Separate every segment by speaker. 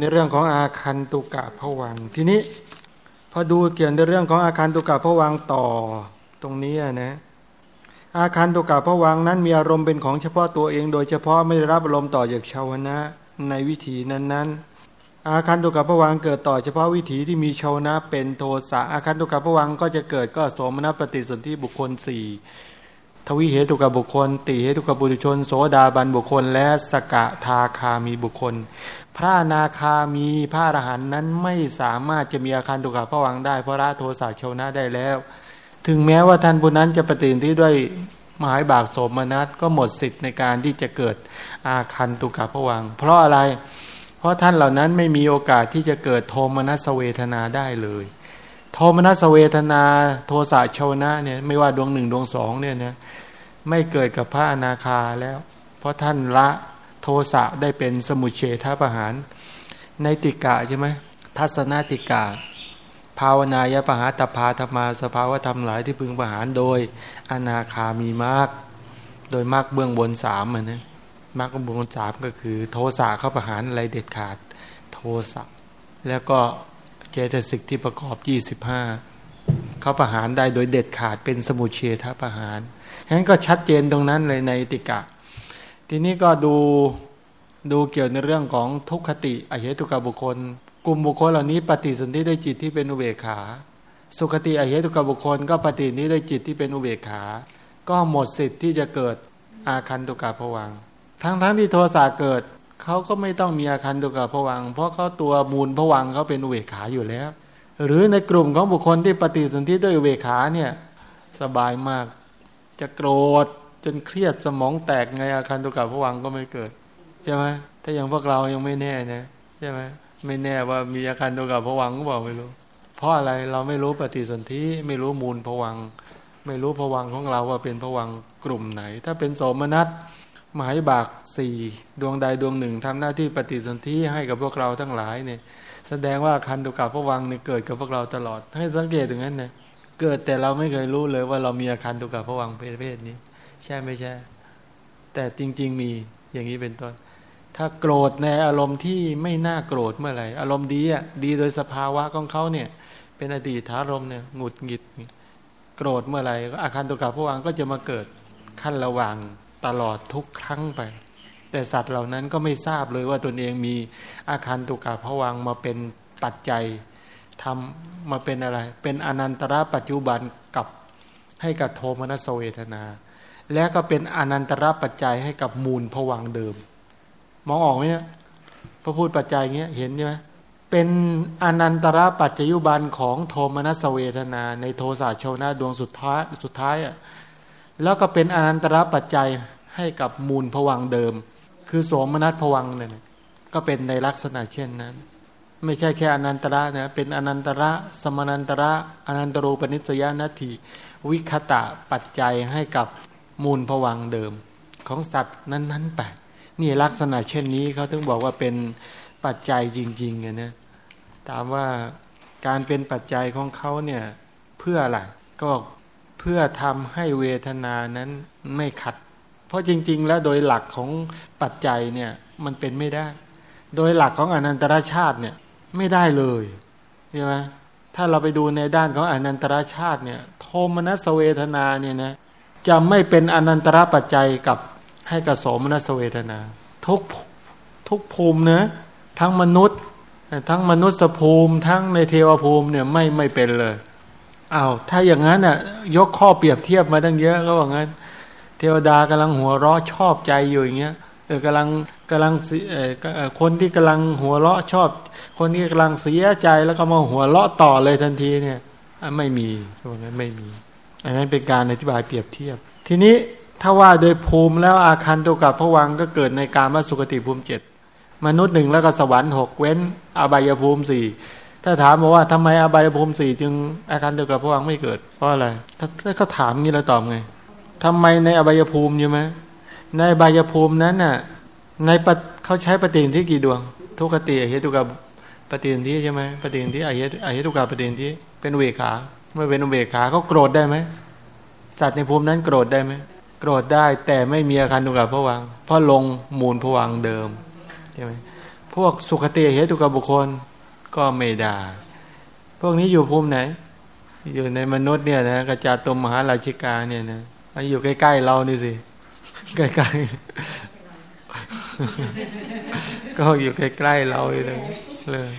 Speaker 1: ในเรื่องของอาคันตุกะผวังทีนี้พอดูเกี่ยวในเรื่องของอาคันตุกะผวังต่อตรงนี้นะอาคันตุกะผวังนั้นมีอารมณ์เป็นของเฉพาะตัวเอง โดยเฉพาะไม่ได้รับอารมณ์ต่อจากชาวนะในวิถีนั้นๆอาคันตุกะผวังเกิดต่อเฉพาะวิถีที่มีชาวนะเป็นโทสะอาคันตุกะผวังก็จะเกิดก็สมณปฏิสนธิบุคคลสี่ทวิเหตุกับบุคคล ติเหตุกับบุตรชน โสดาบันบุคคล และสกะทาคามีบุคคล พระนาคามีพระอรหันต์นั้นไม่สามารถจะมีอาคารตุกะพระวังได้ เพราะละโทสะชวนะได้แล้ว ถึงแม้ว่าท่านผู้นั้นจะปฏิญที่ด้วยหมายบากสมนัตก็หมดสิทธิ์ในการที่จะเกิดอาคันตุกะพระวัง เพราะอะไร เพราะท่านเหล่านั้นไม่มีโอกาสที่จะเกิดโทมนัสเวทนาได้เลย โทมนัสเวทนาโทสะชวนะเนี่ยไม่ว่าดวงหนึ่งดวงสองเนี่ยนะไม่เกิดกับพระอนาคาแล้ว เพราะท่านละ โทสะได้เป็นสมุเฉทประหาร ในติกะใช่ไหมทัศนติกะ ภาวนายปหาตพาธรรมาสภาวธรรมหลายที่พึงประหารโดย อนาคามีมากโดยมากเบื้องบนสามนะมากเบื้องบนสามก็คือ โทสะเข้าประหารอะไรเด็ดขาด โทสะแล้วก็เจตสิกที่ประกอบยี่สิบห้าเขาประหารได้โดยเด็ดขาดเป็นสมุเฉทประหารฉะนั้นก็ชัดเจนตรงนั้นเลยในติกะ ทีนี้ก็ดูดูเกี่ยวในเรื่องของทุกขติอเหตุกบุคคล กลุ่มบุคคลเหล่านี้ปฏิสนธิด้วยจิตที่เป็นอุเบกขา สุขติอเหตุกบุคคล ก็ปฏินี้ด้วยจิตที่เป็นอุเบกขา ก็หมดสิทธิ์ที่จะเกิดอาคันตุกะผวังทั้งทั้งที่โทสะเกิดเขาก็ไม่ต้องมีอาคันตุกะผวังเพราะเขาตัวมูลผวังเขาเป็นอุเบกขาอยู่แล้ว หรือในกลุ่มของบุคคลที่ปฏิสนธิด้วยอุเบกขาเนี่ยสบายมาก จะโกรธ จนเครียดสมองแตกไงอาการตุกะผวังก็ไม่เกิดใช่ไหมถ้าอย่างพวกเรายังไม่แน่นะใช่ไหมไม่แน่ว่ามีอาการตุกะผวังก็บอกไม่รู้ เพราะอะไรเราไม่รู้ปฏิสนธิไม่รู้มูลผวัง ไม่รู้ผวังของเราว่าเป็นผวังกลุ่มไหน ถ้าเป็นโสมนัสหมายบากสี่ดวงใดดวงหนึ่งทำหน้าที่ปฏิสนธิให้กับพวกเราทั้งหลายเนี่ย แสดงว่าคันตุกะผวังเนี่ยเกิดกับพวกเราตลอด ให้สังเกตอย่างนั้นนะเกิดแต่เราไม่เคยรู้เลยว่าเรามีอาการตุกะผวังประเภทนี้ ใช่ไม่ใช่ แต่จริง ๆ มีอย่างนี้เป็นต้น ถ้าโกรธในอารมณ์ที่ไม่น่าโกรธเมื่อไหร่ อารมณ์ดีอะดีโดยสภาวะของเขาเนี่ย เป็นอดีตอารมณ์เนี่ยหงุดหงิด โกรธเมื่อไหร่อาการตุกะผวังก็จะมาเกิดขั้นระว่างตลอดทุกครั้งไป แต่สัตว์เหล่านั้นก็ไม่ทราบเลยว่าตนเองมีอาคารตุกะผวังมาเป็นปัจจัยทำมาเป็นอะไร เป็นอนันตระปัจจุบันกับให้กับโทมนัสเวทนา และก็เป็นอนันตระปัจจัยให้กับมูลผวังเดิม มองออกไหมเนี่ยพระพูดปัจจัยเงี้ยเห็นใช่ไหมเป็นอนันตระปัจจยุบันของโทมนัสเวทนา ในโทสะโชนะดวงสุดท้ายสุดท้ายอะแล้วก็เป็นอนันตระปัจจัยให้กับมูลผวังเดิม คือโสมนัสผวังเนี่ยก็เป็นในลักษณะเช่นนั้น ไม่ใช่แค่อนันตระนะเป็นอนันตระ สมนันตระอนันตรูปนิสยานาทีวิคตะปัจจัยให้กับ มูลผวังเดิมของสัตว์นั้นๆไปนี่ลักษณะเช่นนี้เขาถึงบอกว่าเป็นปัจจัยจริงๆไงนะถามว่าการเป็นปัจจัยของเขาเนี่ยเพื่ออะไรก็เพื่อทำให้เวทนานั้นไม่ขัด เพราะจริง ๆ แล้วโดยหลักของปัจจัยเนี่ยมันเป็นไม่ได้ โดยหลักของอนันตรชาติเนี่ยไม่ได้เลยใช่ไหมถ้าเราไปดูในด้านของอนันตรชาติเนี่ยโทมนัสเวทนาเนี่ยนะ จะไม่เป็นอนันตรปัจจัยกับให้กระสมนัสเวทนา ทุกทุกภูมินะทั้งมนุษย์ ทั้งมนุษย์ภูมิ ทั้งในเทวภูมิเนี่ยไม่ไม่เป็นเลยอา้าวถ้าอย่างนั้นน่ะยกข้อเปรียบเทียบมาตั้งเยอะก็ว่างั้น เทวดากำลังหัวเราะชอบใจอยู่อย่างเงี้ยเออกำลังกำลังเออคนที่กำลังหัวเราะชอบ คนที่กำลังเสียใจแล้วก็มาหัวเราะต่อเลยทันทีเนี่ยไม่มีตรงนั้นไม่มี อันนั้นเป็นการอธิบายเปรียบเทียบ ทีนี้ถ้าว่าโดยภูมิแล้วอาคันตุกับพระวังก็เกิดในการมาสุคติภูมิเจ็ดมนุษย์หนึ่งแล้วก็สวรรค์หกเว้น อบายภูมิสี่ถ้าถามบอกว่าทำไมอบายภูมิสี่จึงอาคันตุกับพระวังไม่เกิด เพราะอะไรถ้าถ้าเขาถามงี้เราตอบไงทำไมในอบายภูมิใช่ไหมในอบายภูมินั้นน่ะในปเขาใช้ปฏิทินที่กี่ดวง ทุกติอเหตุกับปฏิทินที่ใช่ไหมปฏิทินที่อเหตุอเหตุกับปฏิทินที่เป็นเวขา เมื่อเป็นอุเวขาเขาโกรธได้ไหมสัตว์ในภูมินั้นโกรธได้ไหมโกรธได้แต่ไม่มีอาการตุกับผวังเพราะลงมูลผวังเดิมใช่ไหมพวกสุขเตเหตุกับบุคคลก็ไม่ได้พวกนี้อยู่ภูมิไหน อยู่ในมนุษย์เนี่ยนะกระจาตมมหาราชิกาเนี่ยนะอยู่ใกล้ๆเรานี่สิใกล้ๆก็อยู่ใกล้ๆเราเลยเลย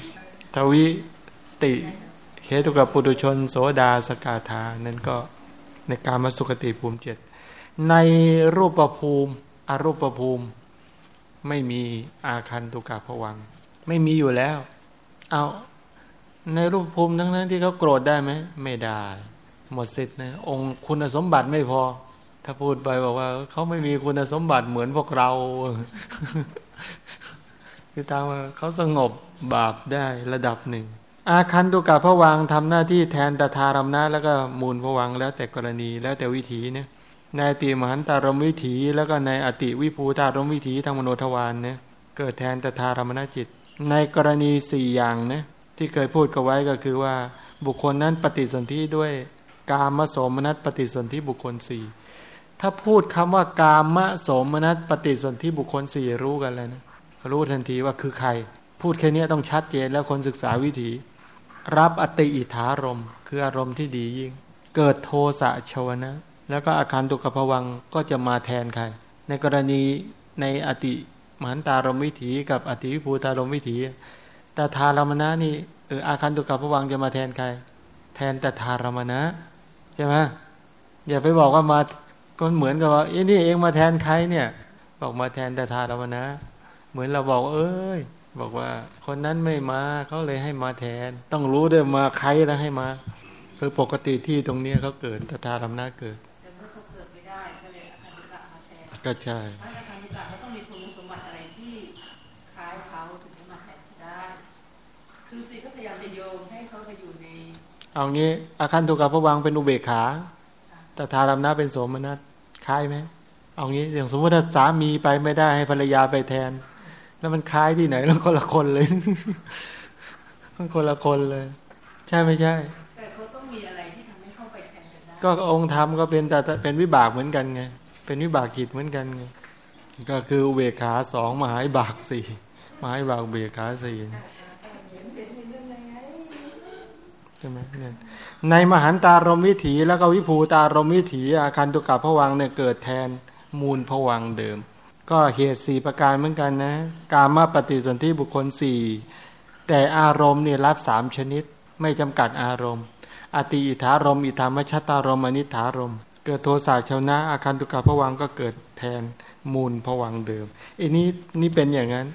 Speaker 1: ทวิติ เหตุกับปุถุชน โสดาสกาธานั้นก็ในการมาสุขติภูมิเจ็ดในรูปภูมิอรูปภูมิ ไม่มีอาคันตุกะผวัง ไม่มีอยู่แล้ว เอาในรูปภูมิทั้งนั้นที่เขาโกรธได้ไหมไม่ได้ หมดสิทธิ์นะองค์คุณสมบัติไม่พอ ถ้าพูดไปบอกว่าเขาไม่มีคุณสมบัติเหมือนพวกเราคือตามว่าเขาสงบบาปได้ระดับหนึ่ง อาคันตุกะผวังทำหน้าที่แทนตถารมนะแล้วก็มูลผวังแล้วแต่กรณีแล้วแต่วิถีเนี่ยในอติมหันตารมวิถี แล้วก็ในอติวิภูตารมวิถีทางมโนทวารเนี่ยเกิดแทนตถารมณจิต ในกรณีสี่อย่างนะที่เคยพูดกันไว้ก็คือว่าบุคคลนั้นปฏิสนธิด้วยกามโสมนัสปฏิสนธิบุคคลสี่ถ้าพูดคำว่ากามโสมนัสปฏิสนธิบุคคลสี่รู้กันเลยนะรู้ทันทีว่าคือใคร พูดแค่นี้ต้องชัดเจนแล้วคนศึกษาวิถี รับอติอิทธารมคืออารมณ์ที่ดียิ่ง เกิดโทสะชวนะ แล้วก็อาคารตุกภวังก็จะมาแทนใคร ในกรณีในอติมหันตารมวิถีกับอติวิภูตารมวิถีแต่ทารมณะนี่เอออาคารตุกภวังจะมาแทนใคร แทนแต่ทารมณะใช่ไหมอย่าไปบอกว่ามาก็เหมือนกับว่าเอ้นี่เองมาแทนใครเนี่ย บอกมาแทนแต่ทารมณะเหมือนเราบอกเอ้ย บอกว่า คนนั้นไม่มาเขาเลยให้มาแทน ต้องรู้ด้วยมาใครแล้วให้มาคือปกติที่ตรงนี้เขาเกิดตถาธรรมนาเกิดก็ใช่เขาต้องมีคุณสมบัติอะไรที่คล้ายเขาถึงจะมาแทนได้คือสิก็พยายามจะโยงให้เขาไปอยู่ในเอางี้อาคันตุกับพระวังเป็นอุเบกขาตถารมนาเป็นโสมนัสคล้ายไหมเอางี้อย่างสมมติถ้าสามีไปไม่ได้ให้ภรรยาไปแทน แล้วมันคล้ายที่ไหนแล้วคนละคนเลยมันคนละคนเลย ใช่ไม่ใช่ แต่เขาต้องมีอะไรที่ทำให้เข้าไปแทนกันได้ก็องค์ธรรมก็เป็นแต่เป็นวิบากเหมือนกันไง เป็นวิบากกิจเหมือนกันไงก็คือเวขาสองมหายบากสี่มหายบากเบขาสี่ใช่ไหมเนี่ยในมหันตารมวิถีแล้วก็วิภูตารมวิถีอาคันตุกับผวังเนี่ยเกิดแทนมูลผวังเดิม ก็เหตุสี่ประการเหมือนกันนะ กามาปฏิสนธิบุคคลสี่แต่อารมณ์เนี่ยรับสามชนิด ไม่จำกัดอารมณ์ อติอิทธารมอิธรรมชตารมอนิธารม เกิดโทสะชาวนะอาคันตุกับผวังก็เกิดแทนมูลผวังเดิมอันนี้นี่เป็นอย่างนั้น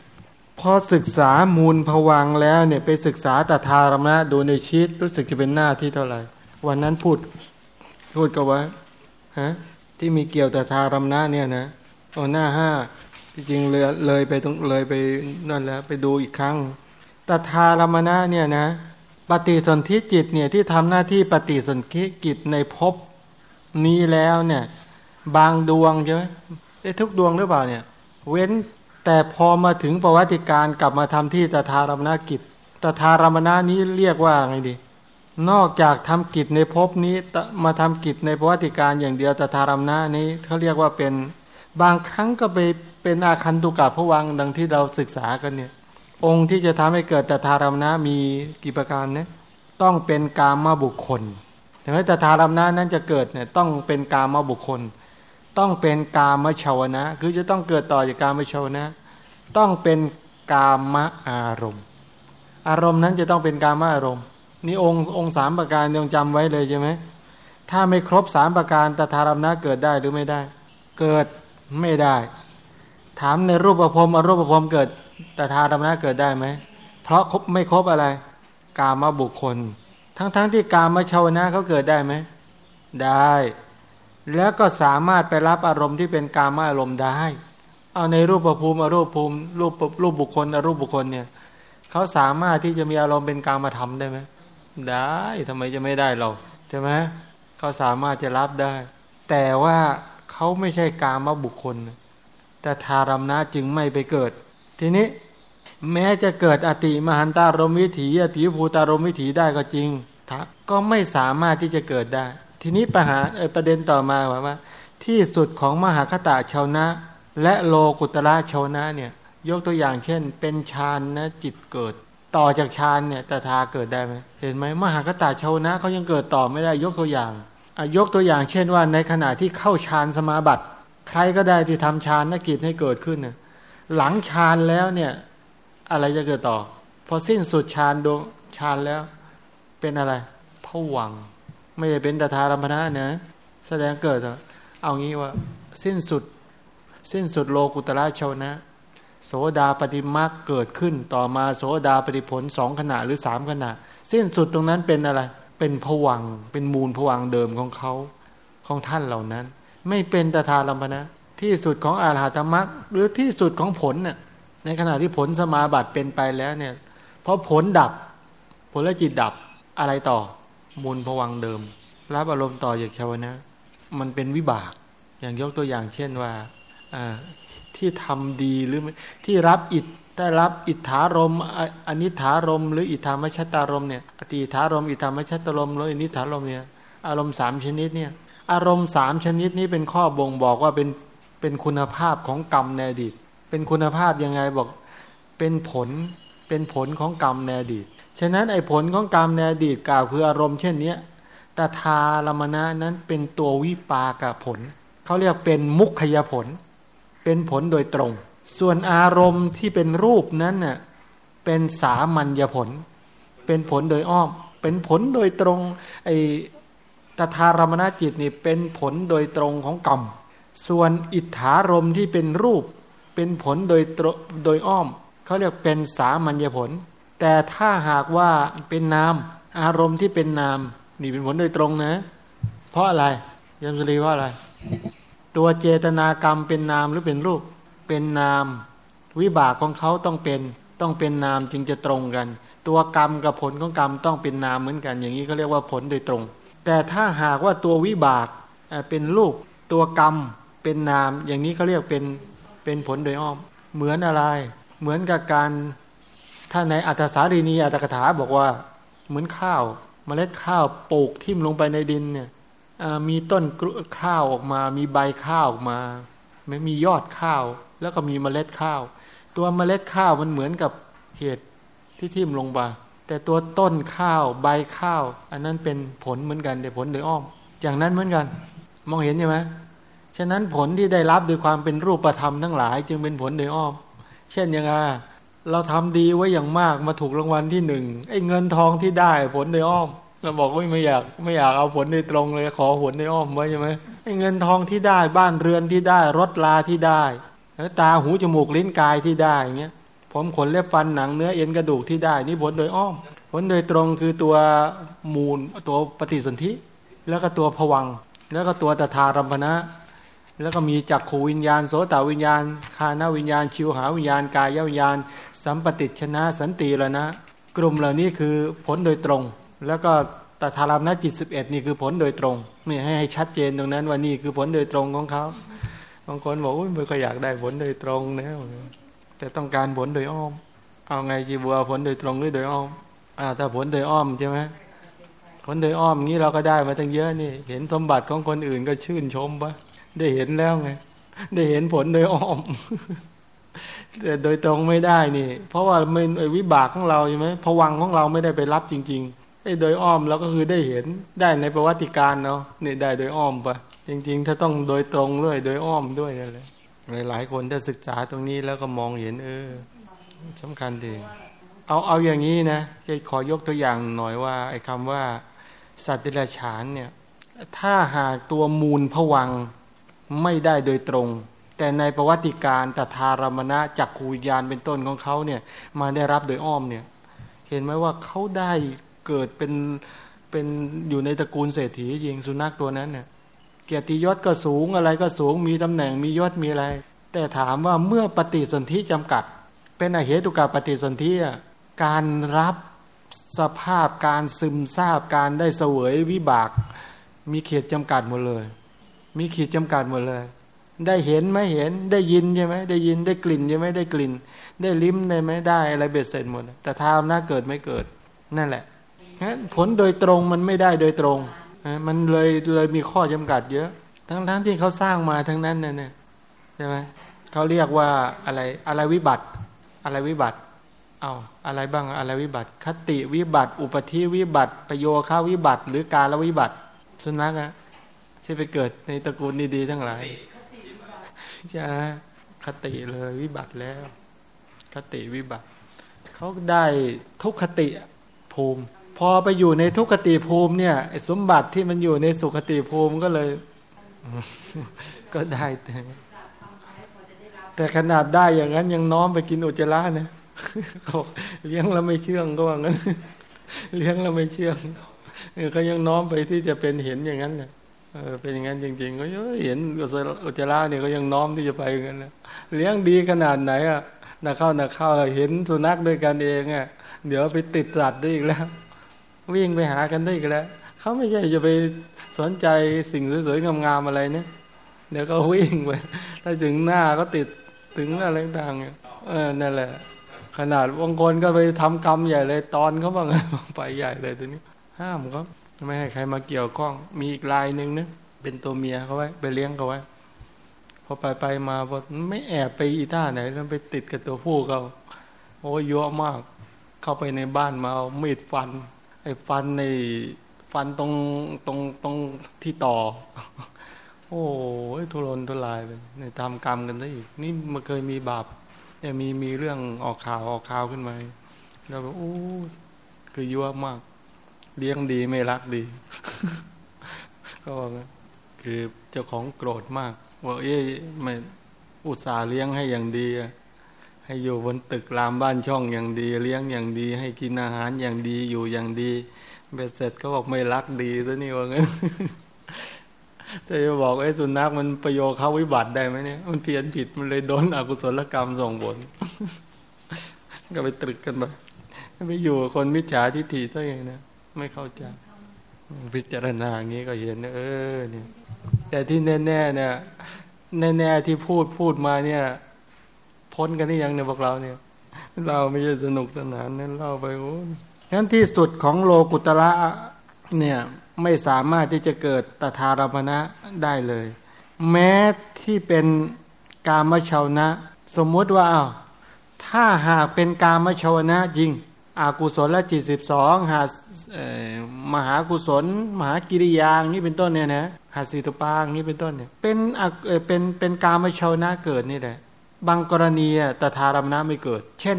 Speaker 1: พอศึกษามูลผวังแล้วเนี่ยไปศึกษาตถารมนะดูในชีตรู้สึกจะเป็นหน้าที่เท่าไหร่ วันนั้นพูดพูดกับว่าฮะที่มีเกี่ยวแต่ทารมนะเนี่ยนะ ตอหน้าห้าจริงเลยเลยไปตรงเลยไปนั่นแล้วไปดูอีกครั้งตถารมนะเนี่ยนะ ปฏิสนธิจิตเนี่ยที่ทำหน้าที่ปฏิสนธิกิจในภพนี้แล้วเนี่ย บางดวงใช่ไหมได้ทุกดวงหรือเปล่าเนี่ย เว้นแต่พอมาถึงประวัติการกลับมาทำที่ตถารมณกิจตถารมณะนี้เรียกว่าไงดี นอกจากทำกิจในภพนี้มาทำกิจในประวัติการอย่างเดียวตถารมนะนี้เขาเรียกว่าเป็น บางครั้งก็ไปเป็นอาคันตุกะพวังดังที่เราศึกษากันเนี่ย องค์ที่จะทำให้เกิดตถารมนะมีกี่ประการเนี่ยต้องเป็นกามาบุคคลแต่ว่าตถารมนะนั้นจะเกิดเนี่ยต้องเป็นกามาบุคคล ต้องเป็นกามชาวนะ คือจะต้องเกิดต่อจากกามชาวนะ ต้องเป็นกามอารมณ์ อารมณ์นั้นจะต้องเป็นกามอารมณ์นี่องค์องค์สามประการยังจำไว้เลยใช่ไหมถ้าไม่ครบสามประการตถารมนะเกิดได้หรือไม่ได้ เกิด ไม่ได้ ถามในรูปภพอรูปภพเกิดตถาธรรมนะเกิดได้ไหม เพราะครบไม่ครบอะไร กามาบุคคล ทั้งๆทที่กามาชาวนะเขาเกิดได้ไหม ได้ แล้วก็สามารถไปรับอารมณ์ที่เป็นกามาอารมณ์ได้ เอาในรูปภูมิอรูปภูมิ รูปรูปบุคคลอรูปบุคคลเนี่ยเขาสามารถที่จะมีอารมณ์เป็นกามาทำได้ไหมได้ทำไมจะไม่ได้เราใช่ไหมเขาสามารถจะรับได้ แต่ว่า เขาไม่ใช่กามาบุคคล แต่ทารมนะจึงไม่ไปเกิด ทีนี้แม้จะเกิดอติมหันตารมวิถี อติภูตารมวิถีได้ก็จริงก็ไม่สามารถที่จะเกิดได้ ทีนี้ปัญหาประเด็นต่อมาว่า ที่สุดของมหาคตาชาวนะ และโลกุตระชาวนะเนี่ยยกตัวอย่างเช่น เป็นฌานนะจิตเกิด ต่อจากฌานเนี่ยตถาเกิดได้ไหมเห็นไหมมหากตาชาวนะเขายังเกิดต่อไม่ได้ยกตัวอย่าง ยกตัวอย่างเช่นว่าในขณะที่เข้าฌานสมาบัติ ใครก็ได้ที่ทำฌานนกิจให้เกิดขึ้นเนี่ยหลังฌานแล้วเนี่ยอะไรจะเกิดต่อ พอสิ้นสุดฌานดวงฌานแล้วเป็นอะไรผวัง ไม่ได้เป็นตถารัมพนะนะแสดงเกิดเอางี้ว่า สิ้นสุด สิ้นสุดโลกุตระชวนะ โสดาปฏิมาเกิดขึ้น ต่อมาโสดาปฏิผลสองขณะหรือสามขณะ สิ้นสุดตรงนั้นเป็นอะไร เป็นผวังเป็นมูลผวังเดิมของเขาของท่านเหล่านั้น ไม่เป็นตถาลัมพนะ ที่สุดของอาราธรรมะหรือที่สุดของผลเนี่ยในขณะที่ผลสมาบัติเป็นไปแล้วเนี่ยเพราะผลดับ ผลและจิตดับอะไรต่อ มูลผวังเดิม รับอารมณ์ต่อจากชาวนะ มันเป็นวิบาก อย่างยกตัวอย่างเช่นว่า ที่ทำดีหรือที่รับอิทได้รับอิทธารมอนิธารม หรืออิทธามชตารมเนี่ยอติธารม อิทธามชตารมหรืออนิธารมเนี่ยอารมณ์สามชนิดเนี่ยอารมณ์สามชนิดนี้เป็นข้อบ่งบอกว่าเป็นเป็นคุณภาพของกรรมในอดีต เป็นคุณภาพยังไงบอกเป็นผลเป็นผลของกรรมในอดีตฉะนั้นไอ้ผลของกรรมในอดีตกล่าวคืออารมณ์เช่นเนี้ยตถาลมณะนั้นเป็นตัววิปากผลเขาเรียกเป็นมุขยผล เป็นผลโดยตรง ส่วนอารมณ์ที่เป็นรูปนั้นน่ะเป็นสามัญญผล เป็นผลโดยอ้อม เป็นผลโดยตรงไอ้ตถารมณจิตนี่เป็นผลโดยตรงของกรรม ส่วนอิทธารมที่เป็นรูป เป็นผลโดยตรโดยอ้อม เขาเรียกเป็นสามัญญผล แต่ถ้าหากว่าเป็นนาม อารมณ์ที่เป็นนาม นี่เป็นผลโดยตรงนะ เพราะอะไรยมสุรีว่าอะไร ตัวเจตนากรรมเป็นนามหรือเป็นรูปเป็นนาม วิบากของเขาต้องเป็นต้องเป็นนามจึงจะตรงกัน ตัวกรรมกับผลของกรรมต้องเป็นนามเหมือนกัน อย่างนี้เขาเรียกว่าผลโดยตรง แต่ถ้าหากว่าตัววิบากเป็นรูป ตัวกรรมเป็นนาม อย่างนี้เขาเรียกเป็นเป็นผลโดยอ้อม เหมือนอะไร เหมือนกับการถ้าในอัตสารีนีอัตถกถาบอกว่าเหมือนข้าว เมล็ดข้าวปลูกทิ่มลงไปในดินเนี่ย มีต้นข้าวออกมา มีใบข้าวออกมา ไม่มียอดข้าว แล้วก็มีเมล็ดข้าว ตัวเมล็ดข้าวมันเหมือนกับเห็ดที่ทิ่มลงไปแต่ตัวต้นข้าวใบข้าว อันนั้นเป็นผลเหมือนกันแต่ผลโดยอ้อม อย่างนั้นเหมือนกัน มองเห็นใช่ไหมฉะนั้นผลที่ได้รับโดยความเป็นรูปธรรมทั้งหลาย จึงเป็นผลโดยอ้อม เช่นยังไงเราทำดีไว้อย่างมากมาถูกรางวัลที่หนึ่งไอ้เงินทองที่ได้ผลโดยอ้อม เราบอกว่าไม่อยากไม่อยากเอาผลในตรงเลย ขอผลในอ้อมไว้ใช่ไหมเงินทองที่ได้บ้านเรือนที่ได้รถลาที่ได้ตาหูจมูกลิ้นกายที่ได้อย่างเงี้ยผมขนเล็บฟันหนังเนื้อเอ็นกระดูกที่ได้ นี่ผลโดยอ้อม ผลโดยตรงคือตัวมูลตัวปฏิสนธิแล้วก็ตัวผวัง แล้วก็ตัวตถารัมพนะ แล้วก็มีจักขูวิญญาณโสตวิญญาณ คานาวิญญาณ ชิวหาวิญญาณ กายวิญญาณ สัมปติชนะ สันติแล้วนะ กลุ่มเหล่านี้คือผลโดยตรง แล้วก็ต่ทารามนจิตสิบเอ็ดนี่คือผลโดยตรงนี่ให้ชัดเจนตรงนั้นว่านี่คือผลโดยตรงของเขาบางคนบอกว่าไม่ค่อยอยากได้ผลโดยตรงนะแต่ต้องการผลโดยอ้อม เอาไงจีบัวผลโดยตรงหรือโดยอ้อมอ่าถ้าผลโดยอ้อมใช่ไหมผลโดยอ้อมงี้เราก็ได้มาตั้งเยอะนี่ เห็นสมบัติของคนอื่นก็ชื่นชมปะได้เห็นแล้วไงได้เห็นผลโดยอ้อมแต่โดยตรงไม่ได้นี่ เพราะว่าไม่วิบากของเราใช่ไหมผวังของเราไม่ได้ไปรับจริง ๆ ไอ้โดยอ้อมเราก็คือได้เห็นได้ในประวัติการเนาะนี่ได้โดยอ้อมปะจริง ๆ ถ้าต้องโดยตรงด้วยโดยอ้อมด้วยนั่นแหละหลายคนถ้าศึกษาตรงนี้แล้วก็มองเห็น เออสำคัญดีเอาเอาอย่างนี้นะจะขอยกตัวอย่างหน่อยว่าไอ้คำว่า สัตว์เดรัจฉานเนี่ย ถ้าหากตัวมูลผวังไม่ได้โดยตรง แต่ในประวัติการตถารมณะจักขูวิญญาณเป็นต้นของเขาเนี่ย มาได้รับโดยอ้อมเนี่ย เห็นไหมว่าเขาได้ เกิดเป็นเป็นอยู่ในตระกูลเศรษฐีจริงสุนัขตัวนั้นเนี่ยเกียรติยศก็สูงอะไรก็สูงมีตำแหน่งมียศมีอะไร แต่ถามว่าเมื่อปฏิสนธิจำกัด เป็นอเหตุกาปฏิสนธิการรับสภาพการซึมซาบการได้เสวยวิบาก มีเขตจำกัดหมดเลย มีขีดจำกัดหมดเลย ได้เห็นไหมเห็นได้ยินใช่ไหมได้ยินได้กลิ่นใช่ไหมได้กลิ่น ได้ลิ้มได้ไหมได้อะไรเบ็ดเสร็จหมดแต่ทามหน้าเกิดไม่เกิด นั่นแหละ ผลโดยตรงมันไม่ได้โดยตรงมันเลยเลยมีข้อจำกัดเยอะ ทั้งทั้งที่เขาสร้างมาทั้งนั้นเนี่ยใช่ไหมเขาเรียกว่าอะไรอะไรวิบัติ อะไรวิบัติ เอาอะไรบ้างอะไรวิบัติ คติวิบัติ อุปธิวิบัติ ประโยค่าวิบัติ หรือการละวิบัติ สุนัขอะที่ไปเกิดในตระกูลดีๆทั้งหลายจะคติเลยวิบัติแล้ว คติวิบัติ เขาได้ทุกขติภูมิ พอไปอยู่ในทุกขติภูมิเนี่ยสมบัติที่มันอยู่ในสุขติภูมิก็เลย ก็ได้แต่แต่ขนาดได้อย่างนั้นยังน้อมไปกินอุจจาระเนี่ยเขาเลี้ยงแล้วไม่เชื่องก็ว่างั้น เลี้ยงแล้วไม่เชื่องก็ยังน้อมไปที่จะเป็นเห็นอย่างนั้นเนี่ยเออเป็นอย่างนั้นจริงๆก็เห็นอุจจาระเนี่ยก็ยังน้อมที่จะไปอย่างนั้นนะเลี้ยงดีขนาดไหนอะนักเข้านักเข้าเห็นสุนัขด้วยกันเองอะเดี๋ยวไปติดสัตว์ได้อีกแล้ว วิ่งไปหากันได้อีกแล้วเขาไม่ใช่จะไปสนใจสิ่งสวยๆงามๆอะไรเนี่ยเดี๋ยวก็วิ่งไปถ้าถึงหน้าก็ติดถึงอะไรต่างๆเออนั่นแหละ ขนาดบางคนก็ไปทำกรรมใหญ่เลย ตอนเขาบ้างไปใหญ่เลยตัวนี้ ห้ามเขาไม่ให้ใครมาเกี่ยวข้อง มีอีกลายหนึ่งนะเป็นตัวเมียเขาไว้ ไปเลี้ยงเขาไว้พอไปไปมาพอไม่แอบไปอีท่าไหนแล้วไปติดกับตัวผู้เขาโอ้เยอะมาก เข้าไปในบ้านมาเอามีดฟัน ไอ้ฟันในฟันตรงตรงตรงที่ต่อ โอ้ยทุรนทุรายไปในทำกรรมกันได้อีก นี่มันเคยมีบาปเนี่ยมีมีเรื่องออกข่าวออกข่าวขึ้นมาแล้วโอ้คือยั่วมาก เลี้ยงดีไม่รักดี ก็คือเจ้าของโกรธมากว่าเอ้ยไม่อุตส่าห์เลี้ยงให้อย่างดี ให้อยู่บนตึกรามบ้านช่องอย่างดี เลี้ยงอย่างดี ให้กินอาหารอย่างดีอยู่อย่างดีเบ็ดเสร็จก็บอกไม่รักดีซะนี่ว่างั้นจะจะบอกไอ้สุนัขมันประโยชน์เขาวิบัติได้ไหมเนี่ยมันเพี้ยนผิดมันเลยโดนอกุศลกรรมส่งผลก็ไปตรึกกันไปไปอยู่คนมิจฉาทิฏฐิตัวเองนะไม่เข้าใจพิจารณาอย่างนี้ก็เห็นเออเนี่ยแต่ที่แน่ๆเนี่ยแน่ๆที่พูดพูดมาเนี่ย พ้นกันนี่ยังเนี่ยพวกเราเนี่ย เราไม่ใช่สนุกสนานนั่นเล่าไปโอ้ฉะนั้นที่สุดของโลกุตระเนี่ยไม่สามารถที่จะเกิดตถารมณะได้เลย แม้ที่เป็นกามชาวนะ สมมติว่าอ้าวถ้าหากเป็นกามชาวนะจริงอากุศลและจิตสิบสองหามหากุศล มหากิริยางนี่เป็นต้นเนี่ยนะหาสีตุปางนี่เป็นต้นเนี่ยเป็นเป็นเป็นกามชาวนะเกิดนี่แหละ บางกรณีตถารมณะไม่เกิด เช่น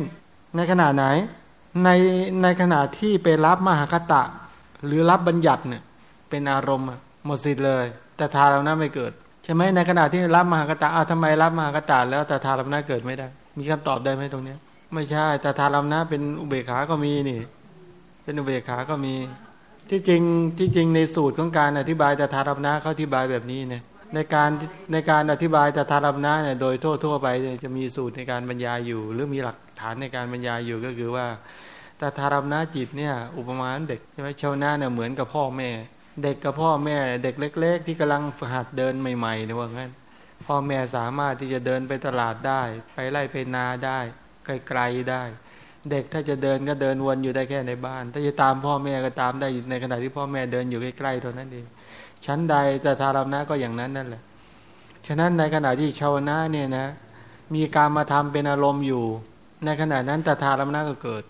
Speaker 1: ในขณะไหน ในในขณะที่ไปรับมหากตะ หรือรับบัญญัติเนี่ยเป็นอารมณ์หมดสิทธิ์เลยแต่ทารมนะไม่เกิดใช่ไหมในขณะที่รับมหากตะอ้าวทำไมรับมหากตะแล้วแต่ทารมนะเกิดไม่ได้ มีคำตอบได้ไหมตรงนี้ไม่ใช่แต่ทารมนะเป็นอุเบกขาก็มีนี่ เป็นอุเบกขาก็มี ที่จริงที่จริงในสูตรของการอธิบายแต่ทารมนะเขาอธิบายแบบนี้เนี่ย ในการในการอธิบายต่ทารมนะเนี่ยโดยทั่วทั่วไปจะมีสูตรในการบรรยายอยู่ หรือมีหลักฐานในการบรรยายอยู่ก็คือว่าต่ทารมนาจิตเนี่ยอุปมาเด็กใช่ไหมชาวนาเนี่ยเหมือนกับพ่อแม่ เด็กกับพ่อแม่ เด็กเล็ก ๆ ที่กำลังหัดเดินใหม่ๆนี่ยว่างั้น พ่อแม่สามารถที่จะเดินไปตลาดได้ ไปไล่ไปนาได้ไกลๆได้ เด็กถ้าจะเดินก็เดินวนอยู่ได้แค่ในบ้าน ถ้าจะตามพ่อแม่ก็ตามได้ในขณะที่พ่อแม่เดินอยู่ใกล้ๆเท่านั้นเอง ชั้นใดแต่ทารมนาก็อย่างนั้นนั่นแหละ ฉะนั้นในขณะที่ชาวนาเนี่ยนะ มีการมาทำเป็นอารมณ์อยู่ ในขณะนั้นแต่ทารมนาก็เกิด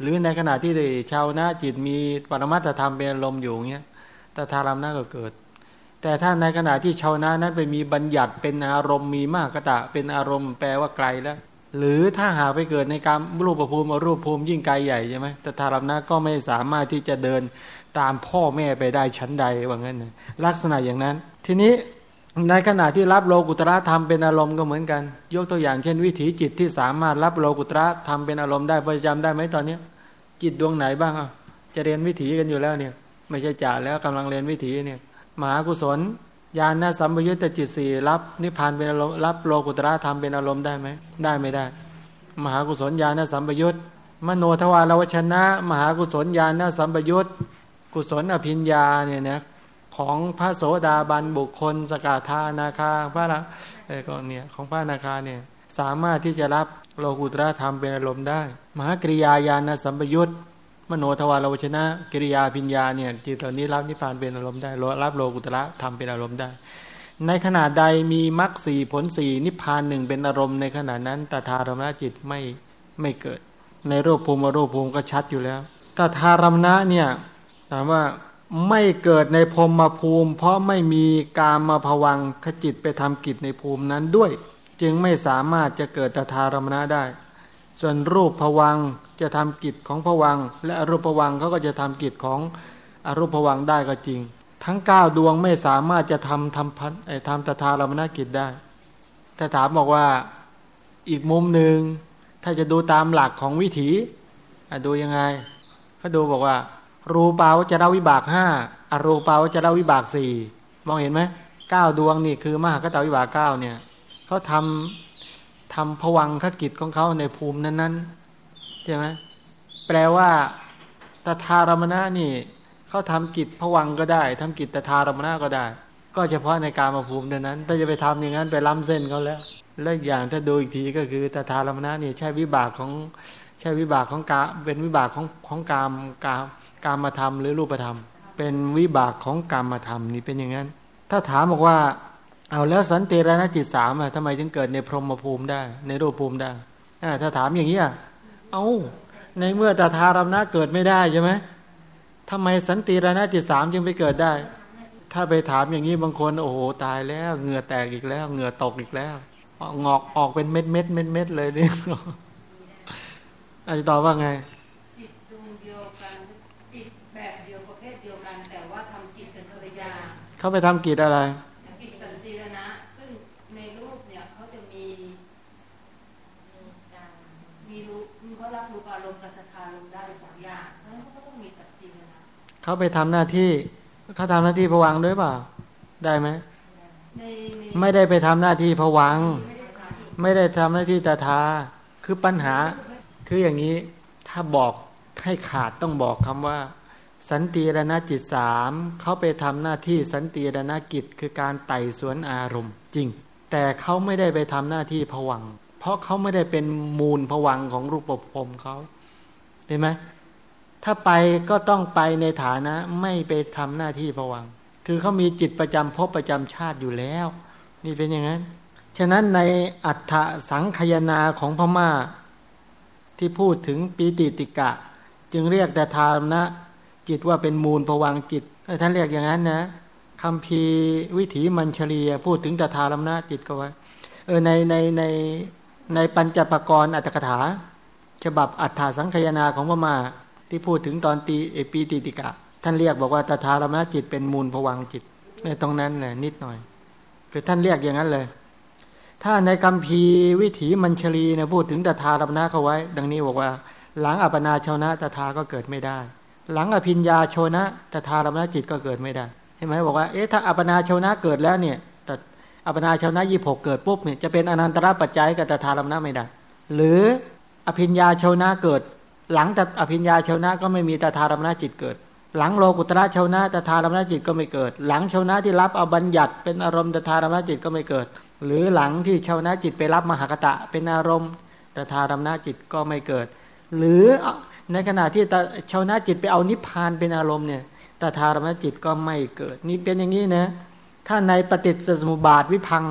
Speaker 1: หรือในขณะที่ชาวนาจิตมีปรมัตธรรมเป็นลมอยู่เงี้ยตถารมนาก็เกิด แต่ถ้าในขณะที่ชาวนานั้นไปมีบัญญัติเป็นอารมณ์มีมากกะตะเป็นอารมณ์แปลว่าไกลแล้วหรือถ้าหาไปเกิดในการรูปภูมิรูปภูมิยิ่งไกลใหญ่ใช่ไหมตถารมนาก็ไม่สามารถที่จะเดิน ตามพ่อแม่ไปได้ชั้นใดว่างั้นลักษณะอย่างนั้น ทีนี้ในขณะที่รับโลกุตระธรรมเป็นอารมณ์ก็เหมือนกัน ยกตัวอย่างเช่น วิถีจิตที่สามารถรับโลกุตระธรรมเป็นอารมณ์ได้พอจำได้ไหมตอนนี้จิตดวงไหนบ้างอะจะเรียนวิถีกันอยู่แล้วเนี่ย ไม่ใช่จ่าแล้วกำลังเรียนวิถีเนี่ยมหากุศลญาณสัมปยุตตจิตสี่รับนิพพานเป็นอารมณ์รับโลกุตระธรรมเป็นอารมณ์ได้ไหมได้ไม่ได้ มหากุศลญาณสัมปยุตมโนทวารวชนะ มหากุศลญาณสัมปยุต กุศลอภิญญาเนี่ยนะของพระโสดาบันบุคคล สกาธานาคาพระละไอ้ก็เนี่ยของพระนาคาเนี่ยสามารถที่จะรับโลกุตระธรรมเป็นอารมณ์ได้มหากริยาญาณสัมปยุตมโนทวารวชนะ กิริยาพิญญาเนี่ยจิตตอนนี้รับนิพพานเป็นอารมณ์ได้รับโลกุตระธรรมเป็นอารมณ์ได้ ในขณะใดมีมรรคสี่ผลสี่นิพพานหนึ่งเป็นอารมณ์ในขณะนั้นตถารมณจิตไม่ไม่เกิด ในรูปภูมิรูปภูมิก็ชัดอยู่แล้วตถารมณะเนี่ย ถามว่าไม่เกิดในพรมภูมิ เพราะไม่มีการมาผวังขจิตไปทำกิจในภูมินั้นด้วย จึงไม่สามารถจะเกิดตถารมณะได้ ส่วนรูปผวังจะทำกิจของผวัง และอรูปผวังเขาก็จะทำกิจของอรูปผวังได้ก็จริง ทั้งเก้าดวงไม่สามารถจะทำทำพันไอทำตถารมณกิจได้ถ้าถามบอกว่าอีกมุมหนึ่งถ้าจะดูตามหลักของวิถีดูยังไงเขาดูบอกว่า รูปาวจะเล่าวิบากห้าอรูปาวจะเล่าวิบากสี่มองเห็นไหมเก้าดวงนี่คือมหากตาวิบากเก้าเนี่ยเขาทำทำผวังขกิจของเขาในภูมินั้นๆใช่ไหมแปลว่าตถารมณะนี่เขาทำกิจผวังก็ได้ทำกิจตถารมณะก็ได้ ก็เฉพาะในการมาภูมิเท่านั้น ถ้าจะไปทำอย่างนั้นไปล้ำเส้นเขาแล้วและอย่างถ้าดูอีกทีก็คือตถารมณะนี่ใช่วิบากของใช่วิบากของกาเป็นวิบากของของกามกาม กามมาทำหรือรูปธรรม เป็นวิบากของกามมาทำนี่เป็นอย่างนั้น ถ้าถามบอกว่า เอาแล้วสันติรณจิตสามอะทำไมจึงเกิดในพรหมภูมิได้ ในรูปภูมิได้ถ้าถามอย่างนี้อะเอาในเมื่อตถารมณะเกิดไม่ได้ใช่ไหมทำไมสันติรณจิตสามจึงไปเกิดได้ ถ้าไปถามอย่างนี้บางคนโอ้โหตายแล้วเหงื่อแตกอีกแล้วเหงื่อตกอีกแล้วงอกออกเป็นเม็ดเม็ดเม็ดเม็ดเลยนี่อาจจะตอบว่าไง
Speaker 2: เขา
Speaker 1: ไปทำกิจอะไร
Speaker 2: กิจสันติรณะซึ่งในรูปเนี่ยเขาจะมีมีรู้เขารับรู้อารมณ์กับสถารมได้สองอย่างเพราะฉะนั้นเขาก็ต้องมีสันติรณะ
Speaker 1: เขาไปทำหน้าที่เขาทำหน้าที่ผวังด้วยเปล่า ได้ไหมไม่ได้ไปทำหน้าที่ผวัง ไม่ได้ทำหน้าที่ตาทาคือปัญหาคืออย่างนี้ถ้าบอกให้ขาดต้องบอกคำว่า สันติรณจิตสามเขาไปทำหน้าที่สันติรณกิจคือการไต่สวนอารมณ์จริง แต่เขาไม่ได้ไปทำหน้าที่ผวัง เพราะเขาไม่ได้เป็นมูลผวังของรูปภพเขาเห็นไหมถ้าไปก็ต้องไปในฐานะไม่ไปทำหน้าที่ผวัง คือเขามีจิตประจำพบประจำชาติอยู่แล้ว นี่เป็นอย่างนั้น ฉะนั้นในอัฏฐสังขยนาของพม่าที่พูดถึงปีติติกะ จึงเรียกแต่ทามนะ จิตว่าเป็นมูลผวังจิตท่านเรียกอย่างนั้นนะคำพีวิถีมัญชลียพูดถึงต่ทารมนะจิตก็ว่าเออในในในในปัญจปกรณ์อัตถกถา ฉบับอัฏฐสังขยนาของพม่าที่พูดถึงตอนตีเอปีติติกะ ท่านเรียกบอกว่าตถารมณจิตเป็นมูลผวังจิตในตรงนั้นแหละนิดหน่อยคือท่านเรียกอย่างนั้นเลย ถ้าในกัมพีวิถีมัญชลีเนี่ยพูดถึงตถารับนาเขาไว้ ดังนี้บอกว่าหลังอัปนาชาวนะตถาก็เกิดไม่ได้ หลังอภิญญาโชนะตถารมณจิตก็เกิดไม่ได้เห็นไหมบอกว่าเอ๊ะถ้าอัปนาโชนะเกิดแล้วเนี่ยแต่อัปนาโชนะยี่หกเกิดปุ๊บเนี่ยจะเป็นอนันตระปัจจัยกับตถารมณไม่ได้ หรืออภิญญาโชนะเกิด หลังแต่อภิญญาโชนะก็ไม่มีตถารมณจิตเกิด หลังโลกุตระชนะตถารมณจิตก็ไม่เกิด หลังชนะที่รับเอาบัญญัติ เป็นอารมณ์ตถารมณจิตก็ไม่เกิด หรือหลังที่ชาวนาจิตไปรับมหากตะเป็นอารมณ์ตถารมนาจิตก็ไม่เกิด หรือ ในขณะที่ชาวนาจิตไปเอานิพพานเป็นอารมณ์เนี่ยตถารมจิตก็ไม่เกิด นี่เป็นอย่างนี้นะ ถ้าในปฏิจจสมุปบาทวิพัง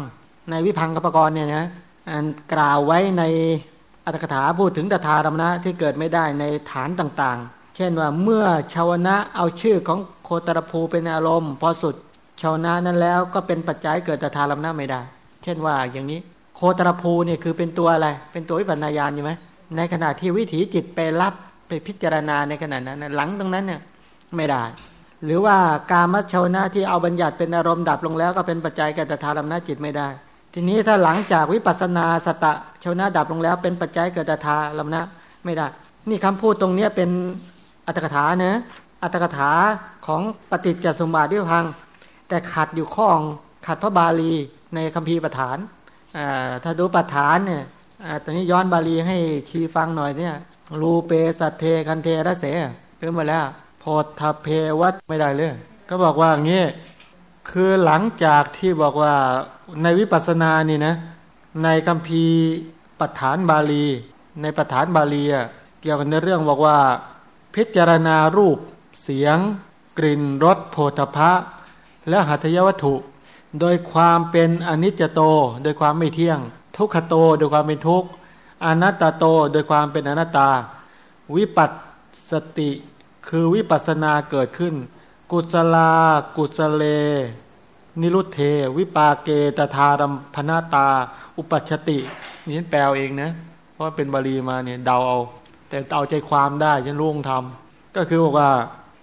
Speaker 1: ในวิพังกปกรเนี่ยนะกล่าวไว้ในอัตถกถาพูดถึงตถารมณะที่เกิดไม่ได้ในฐานต่างๆ เช่นว่าเมื่อชาวนะเอาชื่อของโคตรภูเป็นอารมณ์ พอสุดชาวนานั้นแล้วก็เป็นปัจจัยเกิดตถารมณะไม่ได้ เช่นว่าอย่างนี้โคตรภูเนี่ยคือเป็นตัวอะไร เป็นตัววิปัญญาณใช่ไหมในขณะที่วิถีจิตไปรับ ไปพิจารณาในขณะนั้นหลังตรงนั้นเนี่ยไม่ได้ หรือว่าการมัชชนะที่เอาบัญญัติเป็นอารมณ์ดับลงแล้ว ก็เป็นปัจจัยแก่ตถารมณจิตไม่ได้ ทีนี้ถ้าหลังจากวิปัสนาสตะชนะดับลงแล้ว เป็นปัจจัยเกิดตถารมณะไม่ได้ นี่คำพูดตรงเนี้เป็นอัตถกถาเนะอัตถกถาของปฏิจจสมบัติที่พัง แต่ขัดอยู่ข้องขัดพระบาลีในคัมภีร์ประฐานถ้าดูประฐานเนี่ยตอนนี้ย้อนบาลีให้ชีฟังหน่อยเนี่ย รูเปสัตเทคันเทระเสเพิ่มมาแล้วโพธเพวัตไม่ได้เลยก็บอกว่าอย่างนี้คือหลังจากที่บอกว่าในวิปัสสนานี่นะ ในคัมภีร์ปฐานบาลี ในปฐานบาลีเกี่ยวกับในเรื่องบอกว่า พิจารณารูปเสียง กลิ่นรสโผฏฐะและหัตถยวัตถุ โดยความเป็นอนิจจโต โดยความไม่เที่ยง ทุกขโตโดยความเป็นทุกข์ อนัตตโตโดยความเป็นอนัตตา วิปัสสติคือวิปัสนาเกิดขึ้น กุศลา กุศเล นิรุตเท วิปาเกตธารัมพนาตา อุปัชติ นี่ฉันแปลเองนะ เพราะเป็นบาลีมาเนี่ยเดาเอา แต่เอาใจความได้ฉันร่วงทำก็คือบอกว่า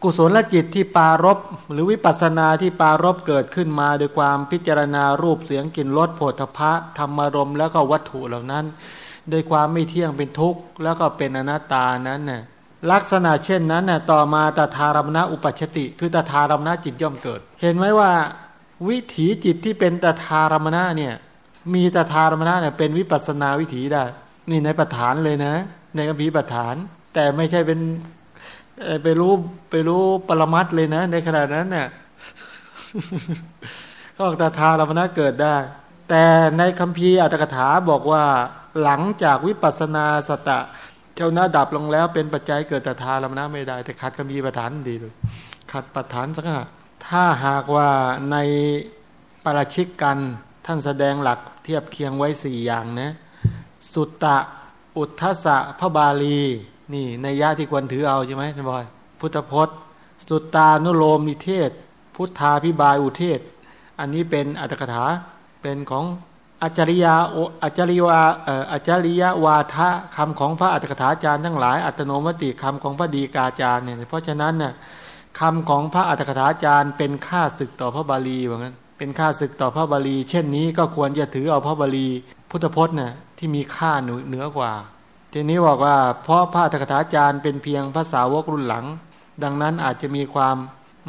Speaker 1: กุศลจิตที่ปารบหรือวิปัสนาที่ปารบเกิดขึ้นมา โดยความพิจารณารูปเสียงกลิ่นรสโผฏฐะธรรมารมแล้วก็วัตถุเหล่านั้น โดยความไม่เที่ยงเป็นทุกข์แล้วก็เป็นอนัตตานั้นน่ะลักษณะเช่นนั้นน่ะต่อมาตถารมณอุปัชติ คือตถารมณจิตย่อมเกิด เห็นไหมว่า วิถีจิตที่เป็นตถารมณะเนี่ยมีตถารมณะเนี่ยเป็นวิปัสนาวิถีได้ นี่ในปัฏฐานเลยนะ ในคัมภีปัฏฐาน แต่ไม่ใช่เป็นไปรู้ไปรู้ปรมัตเลยนะ ในขณะนั้นเนี่ยก็ตาทารมณะเกิดได้ แต่ในคัมภีร์อัตถกถาบอกว่า หลังจากวิปัสนาสตะ เจ้าหน้าดับลงแล้วเป็นปัจจัยเกิดแตถารมณะไม่ได้ แต่ขัดคัมภีร์ประธานดีเลยขัดประธานสักหะถ้าหากว่าในปราชิกกันท่านแสดงหลักเทียบเคียงไว้สี่อย่างนะสุตตะอุทธสะพระบาลี นี่ในยะที่ควรถือเอาใช่ไหมท่านบอย พุทธพจน์ สุตตานุโลมิเทศ พุทธาพิบายอุเทศ อันนี้เป็นอัตถกถาเป็นของ อาจาริยาอจริยาอาจาริยวาทะคำของพระอัตถกถาจารย์ทั้งหลายอัตโนมติคำของพระดีกาจารย์เนี่ยเพราะฉะนั้นเนี่ยคำของพระอัตถกถาจารย์เป็นค่าศึกต่อพระบาลีว่างั้นเป็นค่าศึกต่อพระบาลี เช่นนี้ก็ควรจะถือเอาพระบาลี พุทธพจน์เนี่ยที่มีค่าเหนือกว่า ทีนี้บอกว่าเพราะพระธกถาจารย์เป็นเพียงภาษาวกรุ่นหลัง ดังนั้นอาจจะมีความ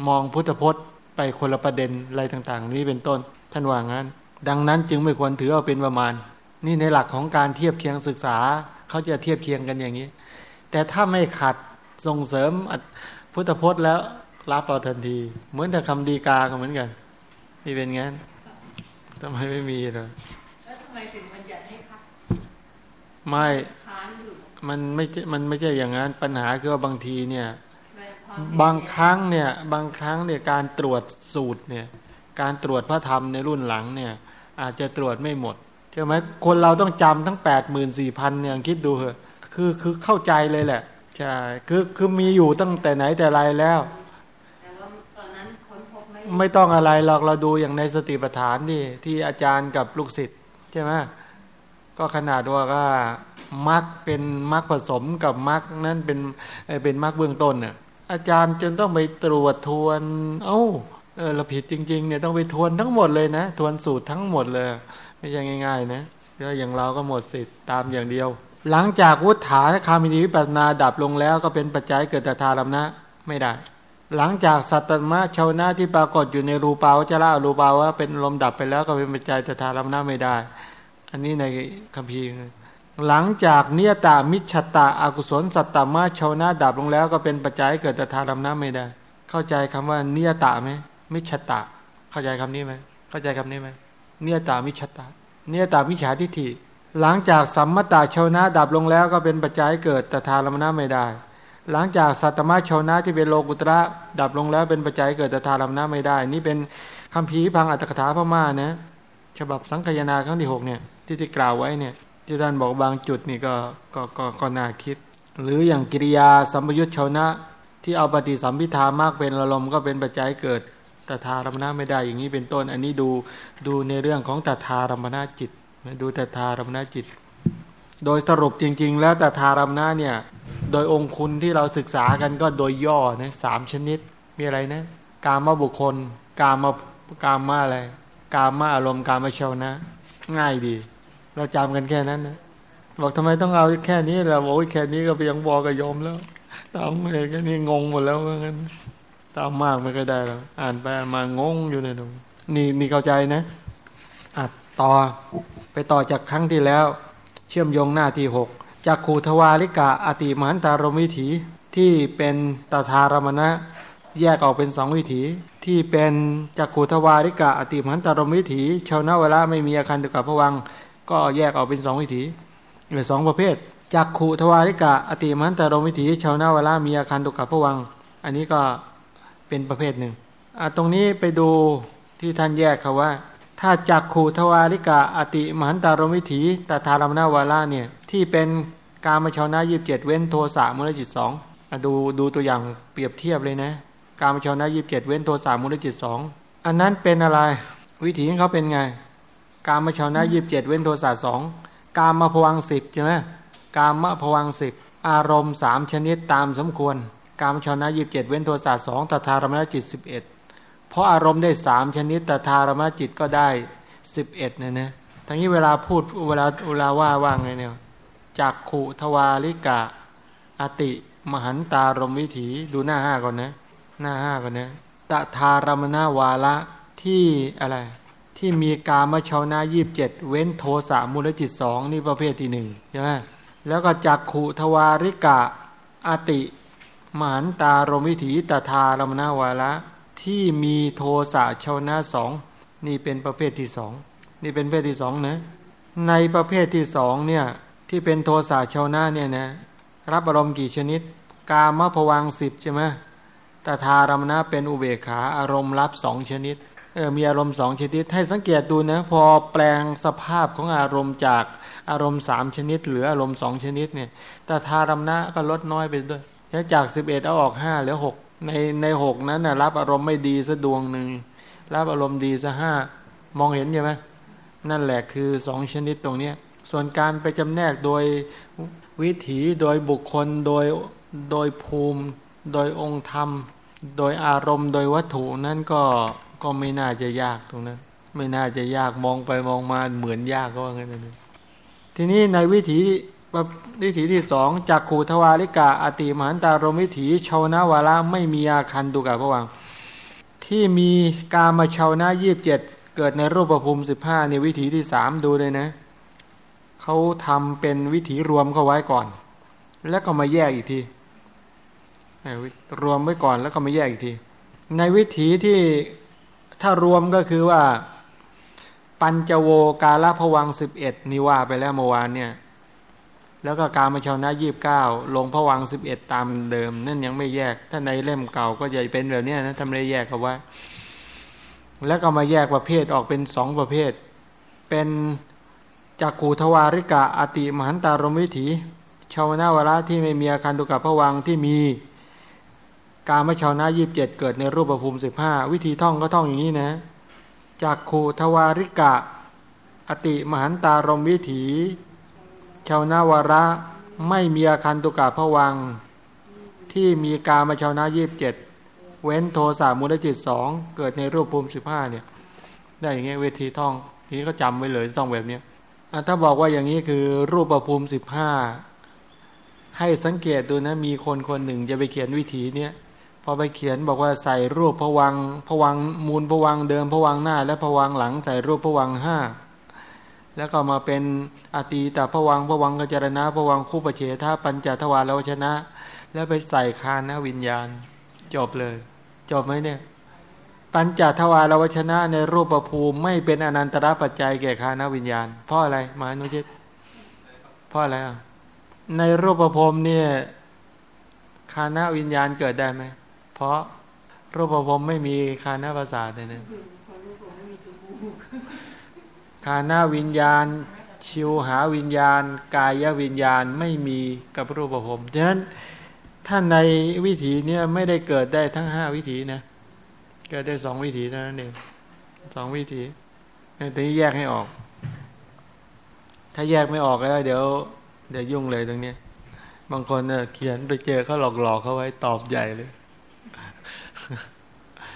Speaker 1: มองพุทธพจน์ไปคนละประเด็นอะไรต่าง ๆ นี้เป็นต้นท่านว่างั้น ดังนั้นจึงไม่ควรถือเอาเป็นประมาณ นี่ในหลักของการเทียบเคียงศึกษาเขาจะเทียบเคียงกันอย่างนี้ แต่ถ้าไม่ขัดส่งเสริมพุทธพจน์แล้วรับเอาทันที เหมือนแต่คำดีกาก็เหมือนกันนี่เป็นงั้นทำไมไม่มีเลยแล้วทำไมถึงมันยัดให้คัดไม่มันไม่มันไม่ใช่อย่างนั้นปัญหาคือว่าบางทีเนี่ย บางครั้งเนี่ย บางครั้งเนี่ยการตรวจสูตรเนี่ย การตรวจพระธรรมในรุ่นหลังเนี่ย อาจจะตรวจไม่หมดใช่ไหมคนเราต้องจำทั้งแปดหมื่นสี่พันเนี่ยคิดดูเหอะคือคือเข้าใจเลยแหละใช่คือคือมีอยู่ตั้งแต่ไหนแต่ไรแล้วไม่ต้องอะไรหรอกเราดูอย่างในสติปัฏฐานนี่ที่อาจารย์กับลูกศิษย์ใช่ไหมก็ขนาดว่าก็มักเป็นมักผสมกับมักนั้นเป็นเป็นมักเบื้องต้นเนี่ยอาจารย์จนต้องไปตรวจทวน เอ้า เออเราผิดจริงๆเนี่ยต้องไปทวนทั้งหมดเลยนะ ทวนสูตรทั้งหมดเลย ไม่ใช่ง่าย ๆ นะก็อย่างเราก็หมดสิทธิ์ตามอย่างเดียว หลังจากวุฒานคามินีวิปัสนาดับลงแล้ว ก็เป็นปัจจัยเกิดแต่ทารมนะไม่ได้ หลังจากสัตตมะชาวนาที่ปรากฏอยู่ในรูปาวจระรูปาวว่าเป็นลมดับไปแล้วก็เป็นปัจจัยแต่ทารมนะไม่ได้ อันนี้ในคัมภีร์หลังจากเนียตามิชตาอากุศลสัตตมาชาวนาดับลงแล้ว ก็เป็นปัจจัยเกิดแต่ทารำน้ำไม่ได้ เข้าใจคำว่าเนียตาไหม มิชตาเข้าใจคำนี้ไหมเข้าใจคำนี้ไหมเนียตามิชตาเนียตามิจฉาทิฏฐิ หลังจากสัมมตาชาวนาดับลงแล้วก็เป็นปัจจัยเกิดแต่ทารำน้ำไม่ได้ หลังจากสัตตมาชาวนาที่เป็นโลกุตระดับลงแล้วเป็นปัจจัยเกิดแต่ทารำน้ำไม่ได้ นี่เป็นคำพีพังอัตถกถาพม่านะฉบับสังคยนาครั้งที่หกเนี่ยที่ที่กล่าวไว้เนี่ยที่ท่านบอกบางจุดนี่ก็ก็ก็ก็น่าคิด หรืออย่างกิริยาสัมยุทธชาวนะที่เอาปฏิสัมพิธามากเป็นละลมก็เป็นปัจจัยเกิด ตถารมณะไม่ได้อย่างนี้เป็นต้น อันนี้ดูดูในเรื่องของตถารมณะจิตดูตถารมณะจิต โดยสรุปจริง ๆ แล้วตถารมณะเนี่ยโดยองคุณที่เราศึกษากันก็โดยย่อนะสามชนิดมีอะไรนะกามาบุคคล กามากามาอะไรกามาอารมณ์กามาชาวนะ ง่ายดี เราจำกันแค่นั้นนะบอกทำไมต้องเอาแค่นี้เราบอกแค่นี้ก็ไปยังบอกกับยมแล้วตามไปแค่นี้งงหมดแล้วว่างั้น ตามมากไม่เคยได้แล้วอ่านไปมางงอยู่ในตรงนี่มีเข้าใจนะอะต่อไปต่อจากครั้งที่แล้ว เชื่อมโยงหน้าที่หกจากขูทวาริกะอติมันตารมิถีที่เป็นตถารมณะ แยกออกเป็นสองวิถี ที่เป็นจักขูทวาริกะอติมันตารมิถี ชาวนาเวลาไม่มีอาคารตุกับพวัง ก็แยกออกเป็นสองวิถีหรือสองประเภทจักขุทวาริกะอติมันตารมวิถี ชาวนาวลามีอาคารตุกับพวัง อันนี้ก็ เป็นประเภทหนึ่งตรงนี้ไปดูที่ท่านแยกคาว่า ถ้าจักขูทวาริกะอติมหันตารมิถีตถารมนาวาระเนี่ยที่เป็นการมชาวนายีิบเจ็ดเว้นโทสะมุลจิตสองดูดูตัวอย่างเปรียบเทียบเลยนะ การมชาวนายีิบเจ็ดเว้นโทสะมุลจิตสองอันนั้นเป็นอะไรวิถีของเขาเป็นไง การมชาวนายีิบเจ็ดเว้นโทสะสองการมาพวังสิบใช่ไหมการมะพวังสิบอารมณ์สามชนิดตามสมควร การมชาวนายีิบเจ็ดเว้นโทสะสองตถารมนจิตสิบเอ็ดเพราะอารมณ์ได้สามชนิดตถารมจิตก็ได้สิบเอ็ดเนี่ยนะทั้งนี้เวลาพูดเวลาเวลาว่าว่าไงเนี่ยจากขุทวาลิกะ อติมหันตารมวิถีดูหน้าห้าก่อนนะ หน้าห้าก่อนนะตถารมนาวาละที่อะไร ที่มีกามชาวนายีิบเจ็ดเว้นโทสะมูลจิตสองนี่ประเภทที่หนึ่งใช่ไหมแล้วก็จากขุทวาริกะอติ มหันตารมวิถีตถารมนาวาละที่มีโทสะชาวนาสองนี่เป็นประเภทที่สองนี่เป็นประเภทที่สองนะในประเภทที่สองเนี่ยที่เป็นโทสะชาวนาเนี่ยนะรับอารมณ์กี่ชนิด กามะพวังสิบใช่ไหมตถารมนะเป็นอุเบกขาอารมณ์รับสองชนิดเออมีอารมณ์สองชนิด ให้สังเกตดูนะพอแปลงสภาพของอารมณ์จากอารมณ์สามชนิด เหลืออารมณ์สองชนิดเนี่ยตถารมนะก็ลดน้อยไปด้วย จากสิบเอ็ดเอาออกห้าเหลือหกในในหกนั้นนะรับอารมณ์ไม่ดีสะดวงหนึ่งรับอารมณ์ดีซะห้ามองเห็นใช่ไหมนั่นแหละคือสองชนิดตรงเนี้ยส่วนการไปจำแนกโดยวิถีโดยบุคคลโดยโดยภูมิ โดยองค์ธรรม โดยอารมณ์ โดยวัตถุนั่นก็ก็ไม่น่าจะยากตรงนั้น ไม่น่าจะยากมองไปมองมาเหมือนยากก็ว่างั้นนะทีนี้ในวิถี วิถีที่สองจากขูทวาริกาอติมหันตารมวิถีชาวนาวาระไม่มีอาคันตุกะพระวัง ที่มีกามาชาวนายีบเจ็ดเกิดในรูปภูมิสิบห้าในวิถีที่สามดูเลยนะเขาทำเป็นวิถีรวมเข้าไว้ก่อน แล้วก็มาแยกอีกทีรวมไว้ก่อนแล้วก็มาแยกอีกที ในวิถีที่ถ้ารวมก็คือว่าปัญจโวกาลพวังสิบเอ็ดนิว่าไปแล้วเมื่อวานเนี่ย แล้วก็การมาชาวนายีบเก้าลงพวังสิบเอ็ดตามเดิม นั่นยังไม่แยก ถ้าในเล่มเก่าก็จะเป็นแบบนี้นะทำไรแยกเอาไว้แล้วก็มาแยกประเภทออกเป็นสองประเภท เป็นจากขูทวาริกะอติมหันตารมวิถีชาวนาวระที่ไม่มีอาคารตุกับพวังที่มีการมชาวนายีิบเจ็ดเกิดในรูปภูมิสิบห้าวิธีท่องก็ท่องอย่างนี้นะจากขูทวาริกะ อติมหันตารมวิถี ชาวนาวระไม่มีอาคารตุกะพวัง ที่มีการมาชาวนายีบเจ็ดเว้นโทสามูลจิตสองเกิดในรูปภูมิสิบห้าเนี่ย ได้อย่างเงี้ยเวทีท่องนี้ก็จำไว้เลยต้องแบบเนี้ยถ้าบอกว่าอย่างนี้คือรูปภูมิสิบห้าให้สังเกตดูนะมีคนคนหนึ่งจะไปเขียนวิถีเนี้ยพอไปเขียนบอกว่าใส่รูปผวังผวังมูลผวังเดิมผวังหน้า และผวังหลังใส่รูปผวังห้า แล้วก็มาเป็นอตีต่ผวังผวังกัจรณะผวังคู่ประเฉทาปัญจทวารล้วชนะ แล้วไปใส่คานวิญญาณ จบเลย จบไหมเนี่ย ปัญจทวารวชนะในรูปภูมิไม่เป็นอนันตระปัจจัยแก่คานวิญญาณ เพราะอะไรมานุชิตเพราะอะไรอะในรูปภูมิเนี่ยคานวิญญาณเกิดได้ไหมเพราะรูปภูมิไม่มีคานประสาเลยนะ คานาวิญญาณ ชิวหาวิญญาณ กายวิญญาณไม่มีกับรูปภพฉะนั้นถ้าในวิถีเนี้ยไม่ได้เกิดได้ทั้งห้าวิถีนะ เกิดได้สองวิถีเท่านั้นเองสองวิถีแต่นี้แยกให้ออก ถ้าแยกไม่ออกแล้ว เดี๋ยวเดี๋ยวยุ่งเลยตรงนี้บางคนเนี่ยเขียนไปเจอเขาหลอกๆเขาไว้ตอบใหญ่เลย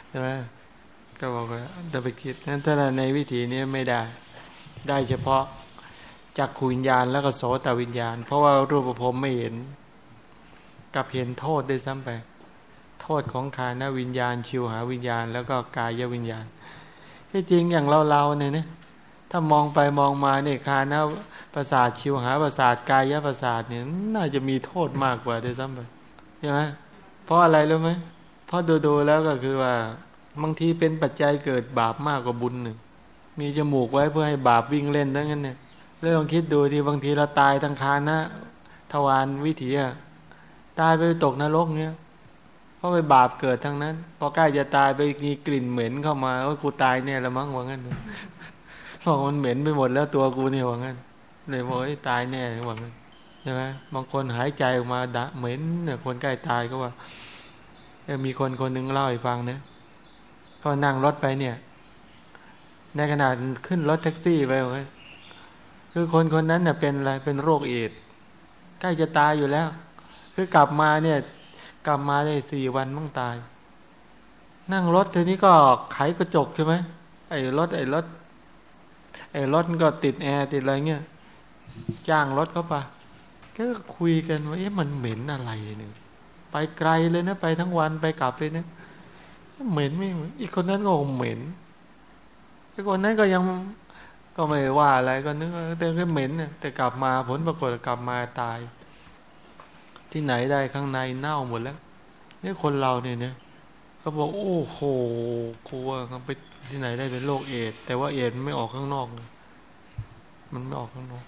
Speaker 1: ใช่ไหมก็บอกว่าจะไปคิดนั้นถ้าในวิถีนี้ไม่ได้ ได้เฉพาะจากขุวิญญาณแล้วก็โสตวิญญาณ เพราะว่ารูปภพไม่เห็นกับเห็นโทษได้ซ้ำไป โทษของคานวิญญาณ ชิวหาวิญญาณ แล้วก็กายวิญญาณ ที่จริงอย่างเราเราเนี่ยนะถ้ามองไปมองมาเนี่ยคานประสาทชิวหาประสาทกายประสาทเนี่ยน่าจะมีโทษมากกว่าด้วยซ้ำไปใช่ไหมเพราะอะไรรู้ไหมเพราะดูๆแล้วก็คือว่าบางทีเป็นปัจจัยเกิดบาปมากกว่าบุญหนึ่ง มีจมูกไว้เพื่อให้บาปวิ่งเล่นทั้งนั้นเนี่ยแล้วลองคิดดูที่บางทีเราตายทางคานนะทวารวิถีอะตายไปตกนรกเนี่ยเพราะไปบาปเกิดทั้งนั้น พอใกล้จะตายไปมีกลิ่นเหม็นเข้ามาว่ากูตายเนี่ยละมั้งว่างั้นบอกมันเหม็นไปหมดแล้วตัวกูเนี่ยว่างั้นเลยบอกไอ้ตายแน่ว่างั้นใช่ไหมบางคนหายใจออกมาดะเหม็นเนี่ยคนใกล้ตายก็ว่ามีคนคนหนึ่งเล่าให้ฟังเนี่ยก็นั่งรถไปเนี่ย ในขณะขึ้นรถแท็กซี่ไปคือคนคนนั้นเนี่ยเป็นอะไรเป็นโรคเอดใกล้จะตายอยู่แล้ว คือกลับมาเนี่ย กลับมาได้สี่วันมั่งตาย นั่งรถทีนี้ก็ไขกระจกใช่ไหมไอ้รถไอ้รถไอ้รถก็ติดแอร์ติดอะไรเงี้ยจ้างรถเข้าไปก็คุยกันว่าเอ๊ะมันเหม็นอะไรเนี่ยไปไกลเลยนะ ไปทั้งวันไปกลับเลยนะเหม็นไม่อีกคนนั้นก็เหม็น คนนั้นก็ยังก็ไม่ว่าอะไรก็นึกแต่ก็เหม็นเนี่ยแต่กลับมาผลปรากฏกลับมาตาย ที่ไหนได้ข้างในเน่าหมดแล้วนี่คนเราเนี่ยเนี่ยเขาบอกโอ้โหกลัวเขาไปที่ไหนได้เป็นโรคเอดแต่ว่าเอดไม่ออกข้างนอก มันไม่ออกข้างนอก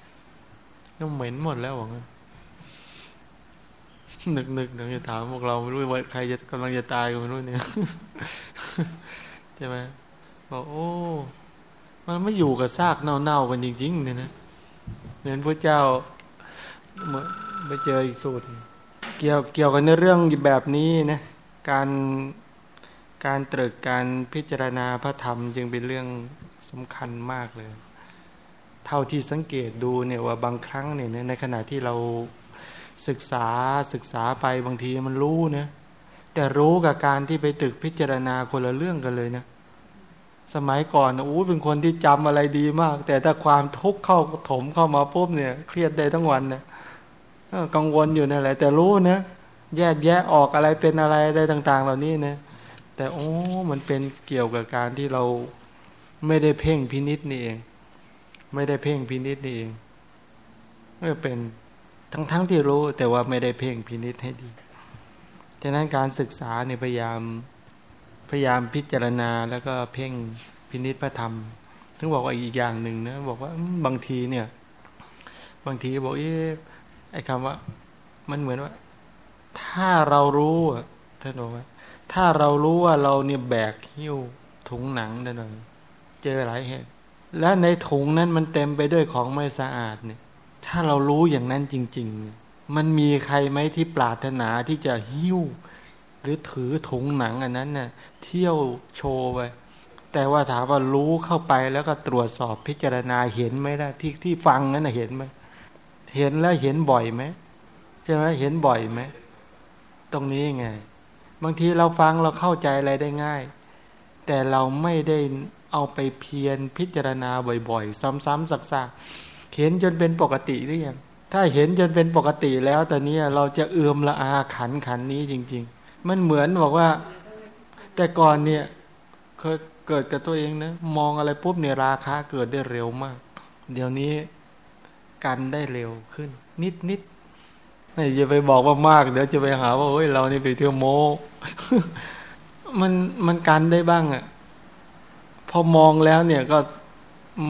Speaker 1: แล้วเหม็นหมดแล้วหวังนึกนึกเดี๋ยวจะถามพวกเราไม่รู้ว่าใครจะกำลังจะตายกันไม่รู้เนี่ยใช่ไหมบอกโอ้ มันไม่อยู่กับซากเน่าๆกันจริงๆเนี่ยนะเหมือนพระเจ้าเมื่อไปเจออีกสูตร เกี่ยวเกี่ยวกันในเรื่องแบบนี้นะการการตรึกการพิจารณาพระธรรมจึงเป็นเรื่องสำคัญมากเลย เท่าที่สังเกตดูเนี่ยว่าบางครั้งเนี่ยในขณะที่เราศึกษาศึกษาไปบางทีมันรู้นะแต่รู้กับการที่ไปตึกพิจารณาคนละเรื่องกันเลยนะ สมัยก่อนโอ้เป็นคนที่จำอะไรดีมาก แต่ถ้าความทุกข์เข้าถมเข้ามาปุ๊บเนี่ย เครียดได้ทั้งวันเนะกังวลอยู่นั่นแหละ แต่รู้นะแยกแยะออกอะไรเป็นอะไรได้ต่าง ๆ เหล่านี้นะแต่โอ้มันเป็นเกี่ยวกับการที่เราไม่ได้เพ่งพินิษนี่เอง ไม่ได้เพ่งพินิษนี่เองไม่เป็นทั้งๆทที่รู้แต่ว่าไม่ได้เพ่งพินิษให้ดีฉะนั้นการศึกษาเนี่ยพยายาม พยายามพิจารณาแล้วก็เพ่งพินิษพระธรรมถึงบอกว่าอีกอย่างหนึ่งนะบอกว่าบางทีเนี่ย บางทีบอกเอ๊ะไอ้คำว่า มันเหมือนว่า ถ้าเรารู้ท่านบอกว่า ถ้าเรารู้ว่าเราเนี่ยแบกหิ้วถุงหนังนั่นเองเจอหลายเหตุและในถุงนั้นมันเต็มไปด้วยของไม่สะอาดเนี่ย ถ้าเรารู้อย่างนั้นจริง ๆ มันมีใครไหมที่ปรารถนาที่จะหิ้ว หรือถือถุงหนังอันนั้นเน่ะเที่ยวโชว์ไปแต่ว่าถามว่ารู้เข้าไปแล้วก็ตรวจสอบพิจารณาเห็นไหมล่ะที่ที่ฟังนั้นเห็นไหมเห็นแล้วเห็นบ่อยไหมใช่ไหมเห็นบ่อยไหมตรงนี้ไง บางทีเราฟังเราเข้าใจอะไรได้ง่าย แต่เราไม่ได้เอาไปเพียรพิจารณาบ่อยๆ ซ้ำๆซักๆ เห็นจนเป็นปกติหรือยังถ้าเห็นจนเป็นปกติแล้วตอนนี้เราจะเอือมละอาขันขันนี้จริง ๆ มันเหมือนบอกว่า แต่ก่อนเนี่ย เคยเกิดกับตัวเองนะมองอะไรปุ๊บเนี่ยราคาเกิดได้เร็วมาก เดี๋ยวนี้กันได้เร็วขึ้น นิดนิดไม่จะไปบอกว่ามาก เดี๋ยวจะไปหาว่าเฮ้ยเรานี่ไปเที่ยวโมมันมันกันได้บ้างอะ่ะ พอมองแล้วเนี่ยก็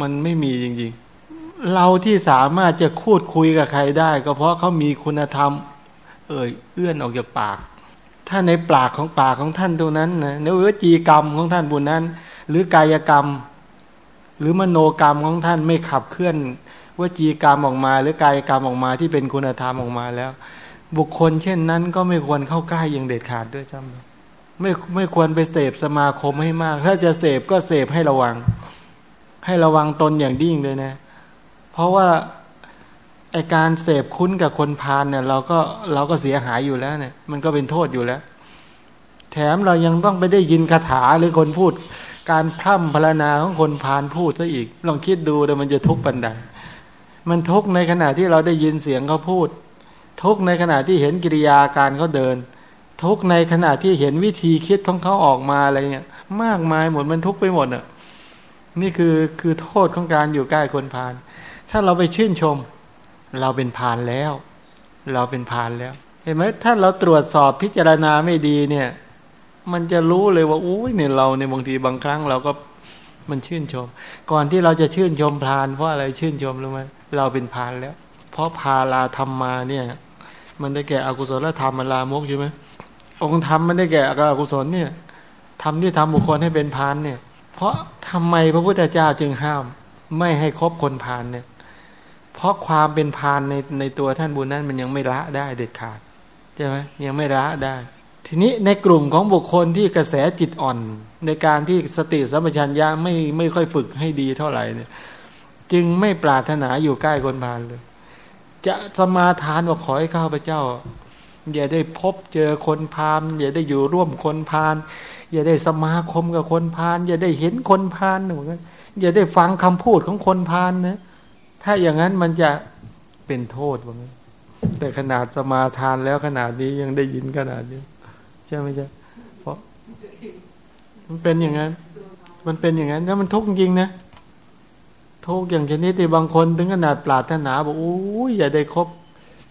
Speaker 1: มันไม่มีจริงๆ เราที่สามารถจะคูดคุยกับใครได้ ก็เพราะเขามีคุณธรรม เอ่ยเอื้อนออกจากปาก ถ้าในปากของปากของท่านตัวนั้นนะในวิจีกรรมของท่านบุญนั้น หรือกายกรรม หรือมโนกรรมของท่านไม่ขับเคลื่อนวจีกรรมออกมา หรือกายกรรมออกมาที่เป็นคุณธรรมออกมาแล้ว บุคคลเช่นนั้นก็ไม่ควรเข้าใกล้อย่างเด็ดขาดด้วยจำไม่ไม่ควรไปเสพสมาคมให้มาก ถ้าจะเสพก็เสพให้ระวัง ให้ระวังตนอย่างยิ่งเลยนะ เพราะว่า ไอการเสพคุ้นกับคนพาลเนี่ย เราก็เราก็เสียหายอยู่แล้วเนี่ย มันก็เป็นโทษอยู่แล้ว แถมเรายังต้องไปได้ยินคาถาหรือคนพูด การพร่ำพรรณนาของคนพาลพูดซะอีก ลองคิดดูเดี๋ยวมันจะทุกข์ปันใดมันทุกในขณะที่เราได้ยินเสียงเขาพูด ทุกในขณะที่เห็นกิริยาการเขาเดิน ทุกในขณะที่เห็นวิธีคิดของเขาออกมาอะไรเงี้ยมากมายหมดมันทุกไปหมดอะนี่คือคือโทษของการอยู่ใกล้คนพาลถ้าเราไปชื่นชม เราเป็นพาลแล้ว เราเป็นพาลแล้ว เห็นไหมถ้าเราตรวจสอบพิจารณาไม่ดีเนี่ย มันจะรู้เลยว่าอุ้ยเนี่ยเราในบางทีบางครั้งเราก็มันชื่นชม ก่อนที่เราจะชื่นชมพาน เพราะอะไรชื่นชมรู้ไหมเราเป็นพานแล้ว เพราะพาลาธรรมมาเนี่ย มันได้แก่อกุศลธรรมมันลามกใช่ไหมองค์ธรรมมันได้แก่อกุศลเนี่ยทำที่ทำบุคคลให้เป็นพานเนี่ย เพราะทำไมพระพุทธเจ้าจึงห้าม ไม่ให้คบคนพาลเนี่ย เพราะความเป็นพาลในในตัวท่านบุญนั้นมันยังไม่ละได้เด็ดขาดใช่ไหมยังไม่ละได้ ทีนี้ในกลุ่มของบุคคลที่กระแสจิตอ่อน ในการที่สติสัมปชัญญะไม่ไม่ค่อยฝึกให้ดีเท่าไหร่เนี่ย จึงไม่ปรารถนาอยู่ใกล้คนพาลเลย จะสมาทานว่าขอให้ข้าพเจ้าอย่าได้พบเจอคนพาลอย่าได้อยู่ร่วมคนพาลอย่าได้สมาคมกับคนพาลอย่าได้เห็นคนพาลเหนกันอย่าได้ฟังคำพูดของคนพาลนะ ถ้าอย่างนั้นมันจะเป็นโทษว่างั้นแต่ขนาดสมาทานแล้วขนาดนี้ยังได้ยินขนาดนี้ใช่ไหมใช่เพราะ มันเป็นอย่างนั้น มันเป็นอย่างนั้นแล้วมันทุกข์จริงนะทุกข์อย่างชนิดที่บางคนถึงขนาดปรารถนาบอกโอ้ยอย่าได้คบ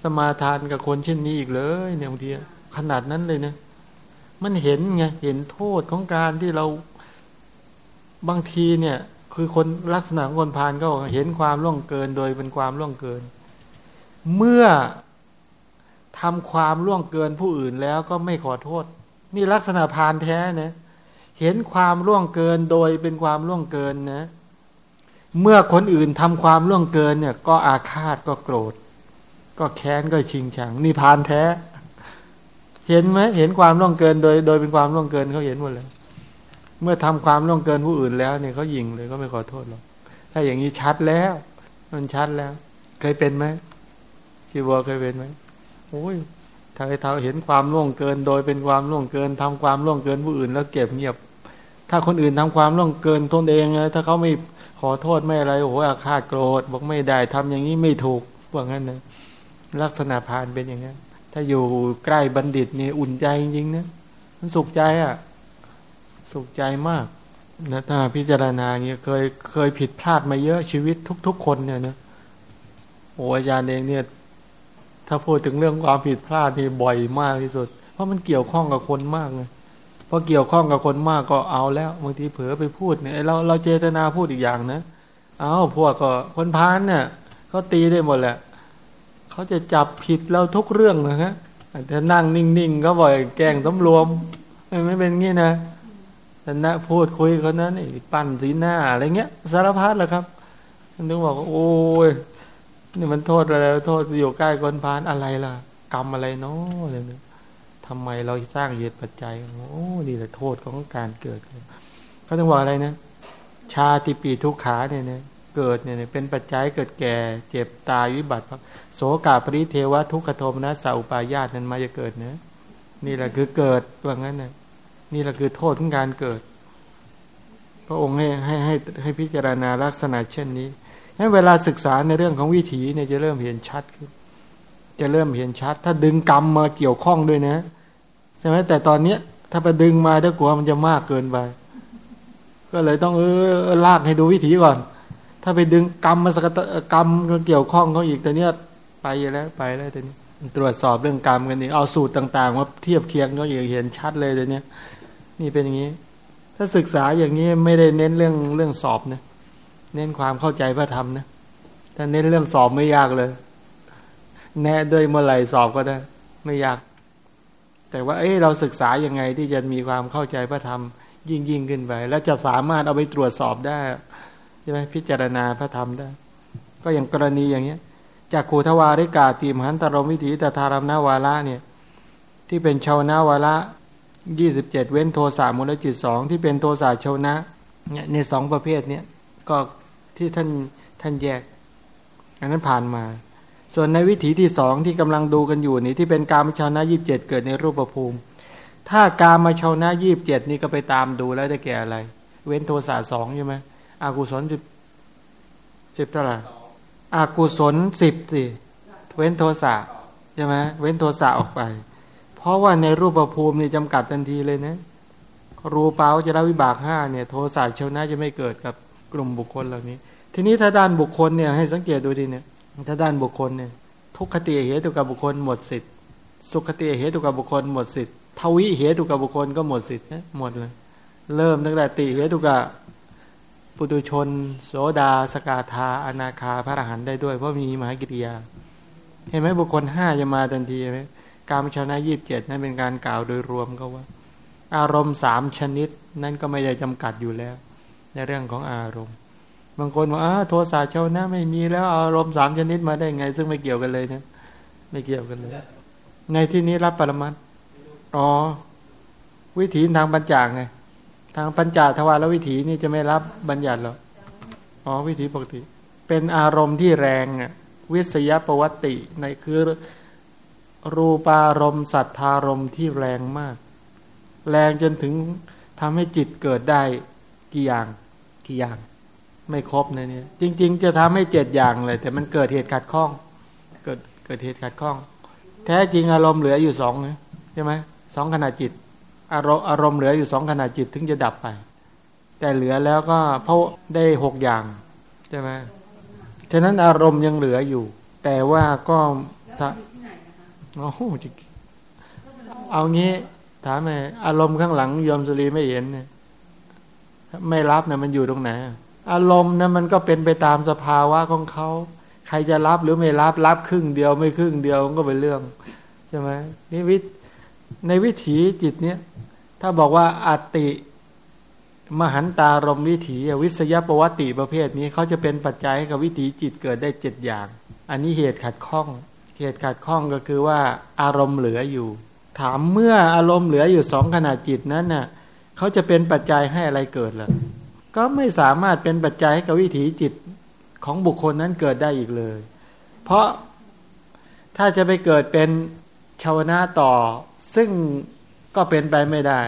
Speaker 1: สมาทานกับคนเช่นนี้อีกเลยเนี่ยบางทีขนาดนั้นเลยนะมันเห็นไงเห็นโทษของการที่เราบางทีเนี่ย คือคนลักษณะคนพานก็เห็นความล่วงเกินโดยเป็นความล่วงเกิน เมื่อทำความล่วงเกินผู้อื่นแล้วก็ไม่ขอโทษ นี่ลักษณะพานแท้นะเห็นความล่วงเกินโดยเป็นความล่วงเกินนะ เมื่อคนอื่นทำความล่วงเกินเนี่ย ก็อาฆาตก็โกรธ ก็แค้นก็ชิงชัง นี่พานแท้ เห็นไหมเห็นความล่วงเกินโดย โดยเป็นความล่วงเกินเขาเห็นหมดเลย เมื่อทำความล่วงเกินผู้อื่นแล้วเนี่ยเขายิงเลยก็ไม่ขอโทษหรอกถ้าอย่างนี้ชัดแล้ว มันชัดแล้ว เคยเป็นไหมชีวเคยเป็นไหมโอ้ยถ้าไอ้เท้าเห็นความล่วงเกิน โดยเป็นความล่วงเกินทำความล่วงเกินผู้อื่น แล้วเก็บเงียบ ถ้าคนอื่นทำความล่วงเกินตนเองถ้าเขาไม่ขอโทษไม่อะไรโอ้โหอาฆาตโกรธบอกไม่ได้ทำอย่างนี้ไม่ถูกว่างั้นนะลักษณะพานเป็นอย่างนั้นถ้าอยู่ใกล้บัณฑิตนี่อุ่นใจจริงๆนะมันสุขใจอะ สุขใจมากนะถ้าพิจารณาเงี้ยเคยเคยผิดพลาดมาเยอะชีวิตทุก ๆ คนเนี่ยนะโอ้อาจารย์เองเนี่ย ถ้าพูดถึงเรื่องความผิดพลาดนี่บ่อยมากที่สุด เพราะมันเกี่ยวข้องกับคนมากเลยพอเกี่ยวข้องกับคนมากก็เอาแล้วบางทีเผลอไปพูดเนี่ยเราเราเจตนาพูดอีกอย่างนะเอาพวกก็คนพานเนี่ยเขาตีได้หมดแหละเขาจะจับผิดเราทุกเรื่องนะฮะแต่นั่งนิ่งๆก็บ่อยแกล้งสำรวมไม่เป็นงี้นะ นะพูดคุยเขานั้นนี่ปั้นสีหน้าอะไรเงี้ยสารพัดแหละครับมันถึงบอกโอ้ยนี่มันโทษอะไรโทษอยู่ใกล้คนพานอะไรล่ะ กรรมอะไรเนาะอะไรเนี่ยทำไมเราสร้างเหตุปัจจัยโอ้นี่แหละโทษของการเกิดเขาต้องบอกอะไรนะชาติปีทุกขาเนี่ยเนี่ยเกิดเนี่ยเป็นปัจจัยเกิดแก่ เจ็บตายวิบัติโสกาปริเทวะทุกขโทมนะสัพปายาตนั้นมาจะเกิดเนะนี่แหละคือเกิดว่างั้นนะ นี่แหละคือโทษของการเกิด พระองค์ให้ให้ให้ให้พิจารณาลักษณะเช่นนี้ให้เวลาศึกษาในเรื่องของวิถีเนี่ยจะเริ่มเห็นชัดขึ้น จะเริ่มเห็นชัด ถ้าดึงกรรมมาเกี่ยวข้องด้วยนะใช่ไหมแต่ตอนเนี้ย ถ้าไปดึงมาถ้ากลัวมันจะมากเกินไป ก็เลยต้องเออลากให้ดูวิถีก่อน ถ้าไปดึงกรรมมาสกัดกรรมเกี่ยวข้องเขาอีกแต่เนี้ยไปแล้วไปแล้วแต่นี้ตรวจสอบเรื่องกรรมกันนี่เอาสูตรต่าง ๆ มาเทียบเคียงก็อย่างเห็นชัดเลยแต่เนี้ย นี่เป็นอย่างนี้ ถ้าศึกษาอย่างนี้ไม่ได้เน้นเรื่องเรื่องสอบนะเน้นความเข้าใจพระธรรมนะถ้าเน้นเรื่องสอบไม่ยากเลย แน่ด้วยเมื่อไหร่สอบก็ได้ ไม่ยาก แต่ว่าเอ้เราศึกษายังไงที่จะมีความเข้าใจพระธรรม ยิ่งยิ่งขึ้นไป แล้วจะสามารถเอาไปตรวจสอบได้ใช่ไหมพิจารณาพระธรรมได้ ก็อย่างกรณีอย่างเนี้ยจากขูทวาริกาตีมหันตรมวิถีตถารมนาวาระเนี่ย ที่เป็นชาวนาวาระ ยี่สิบเจ็ดเว้นโทสะมูลจิตสองที่เป็นโทสะชาวนะเนี่ยในสองประเภทเนี่ยก็ที่ท่านท่านแยก อันนั้นผ่านมา ส่วนในวิถีที่สองที่กำลังดูกันอยู่นี่ที่เป็นกามชาวนะยี่บเจ็ดเกิดในรูปภูมิ ถ้ากามาชาวนะยี่บเจ็ดนี่ก็ไปตามดูแล้วได้แก่อะไร เว้นโทสะสองใช่ไหมอากุศลสิบสิบเท่าไหร่อากุศลสิบสิเว้นโทสะใช่ไหมเว้นโทสะออกไป เพราะว่าในรูปภูมินี่จำกัดทันทีเลยนะ รูปาวจะได้วิบากห้าเนี่ย โทสะเชวนะจะไม่เกิดกับกลุ่มบุคคลเหล่านี้ ทีนี้ถ้าด้านบุคคลเนี่ยให้สังเกตดูดีเนี่ย ถ้าด้านบุคคลเนี่ย ทุกขติเหตุกับบุคคลหมดสิทธิ์ สุขติเหตุกับบุคคลหมดสิทธิ์ ทวิเหตุกับบุคคลก็หมดสิทธิ์นะหมดเลย เริ่มตั้งแต่ติเหตุกับปุตุชน โสดา สกาธาอนาคาพระอรหันต์ได้ด้วย เพราะมีมหากิริยา เห็นไหมบุคคลห้าจะมาทันทีไหม การมชนะยี่บเจ็ดนั่นเป็นการกล่าวโดยรวมก็ว่า อารมณ์สามชนิด นั่นก็ไม่ได้จำกัดอยู่แล้ว ในเรื่องของอารมณ์ บางคนว่าโทสะชาวนะไม่มีแล้วอารมณ์สามชนิดมาได้ไง ซึ่งไม่เกี่ยวกันเลยนะไม่เกี่ยวกันเลย ในที่นี้รับปรมัตอ๋อ วิถีทางปัญจางไงทางปัญจทวารวิถีนี่จะไม่รับบัญญัติหรออ๋อวิถีปกติ เป็นอารมณ์ที่แรงอะวิสยประวัติในคือ รูปารมณ์สัทธารมณ์ที่แรงมาก แรงจนถึงทำให้จิตเกิดได้กี่อย่างกี่อย่าง ไม่ครบนะเนี่ย จริง ๆ จะทำให้เจ็ดอย่างเลย แต่มันเกิดเหตุขัดข้อง เกิดเกิดเหตุขัดข้อง แท้จริงอารมณ์เหลืออยู่สองใช่ไหมสองขณะจิต อารมณ์อารมณ์เหลืออยู่สองขณะจิตถึงจะดับไป แต่เหลือแล้วก็เพราะได้หกอย่างใช่ไหมฉะนั้นอารมณ์ยังเหลืออยู่ แต่ว่าก็ถ้า โอ้โหเอางี้ถามไหมอารมณ์ข้างหลังยอมสุรีไม่เห็นเนี่ยไม่รับนะมันอยู่ตรงไหนอารมณ์นะมันก็เป็นไปตามสภาวะของเขาใครจะรับหรือไม่รับรับครึ่งเดียวไม่ครึ่งเดียวก็เป็นเรื่องใช่ไหมนี่วิในวิถีจิตเนี้ยถ้าบอกว่าอติมหันตารมวิถีวิสยประวัติประเภทนี้เขาจะเป็นปัจจัยให้กับวิถีจิตเกิดได้เจ็ดอย่าง อันนี้เหตุขัดข้อง เหตุขัดข้องก็คือว่าอารมณ์เหลืออยู่ ถามเมื่ออารมณ์เหลืออยู่สองขนาดจิตนั้นน่ะเขาจะเป็นปัจจัยให้อะไรเกิดล่ะก็ไม่สามารถเป็นปัจจัยให้กับวิถีจิตของบุคคลนั้นเกิดได้อีกเลย เพราะถ้าจะไปเกิดเป็นชาวนาต่อ ซึ่งก็เป็นไปไม่ได้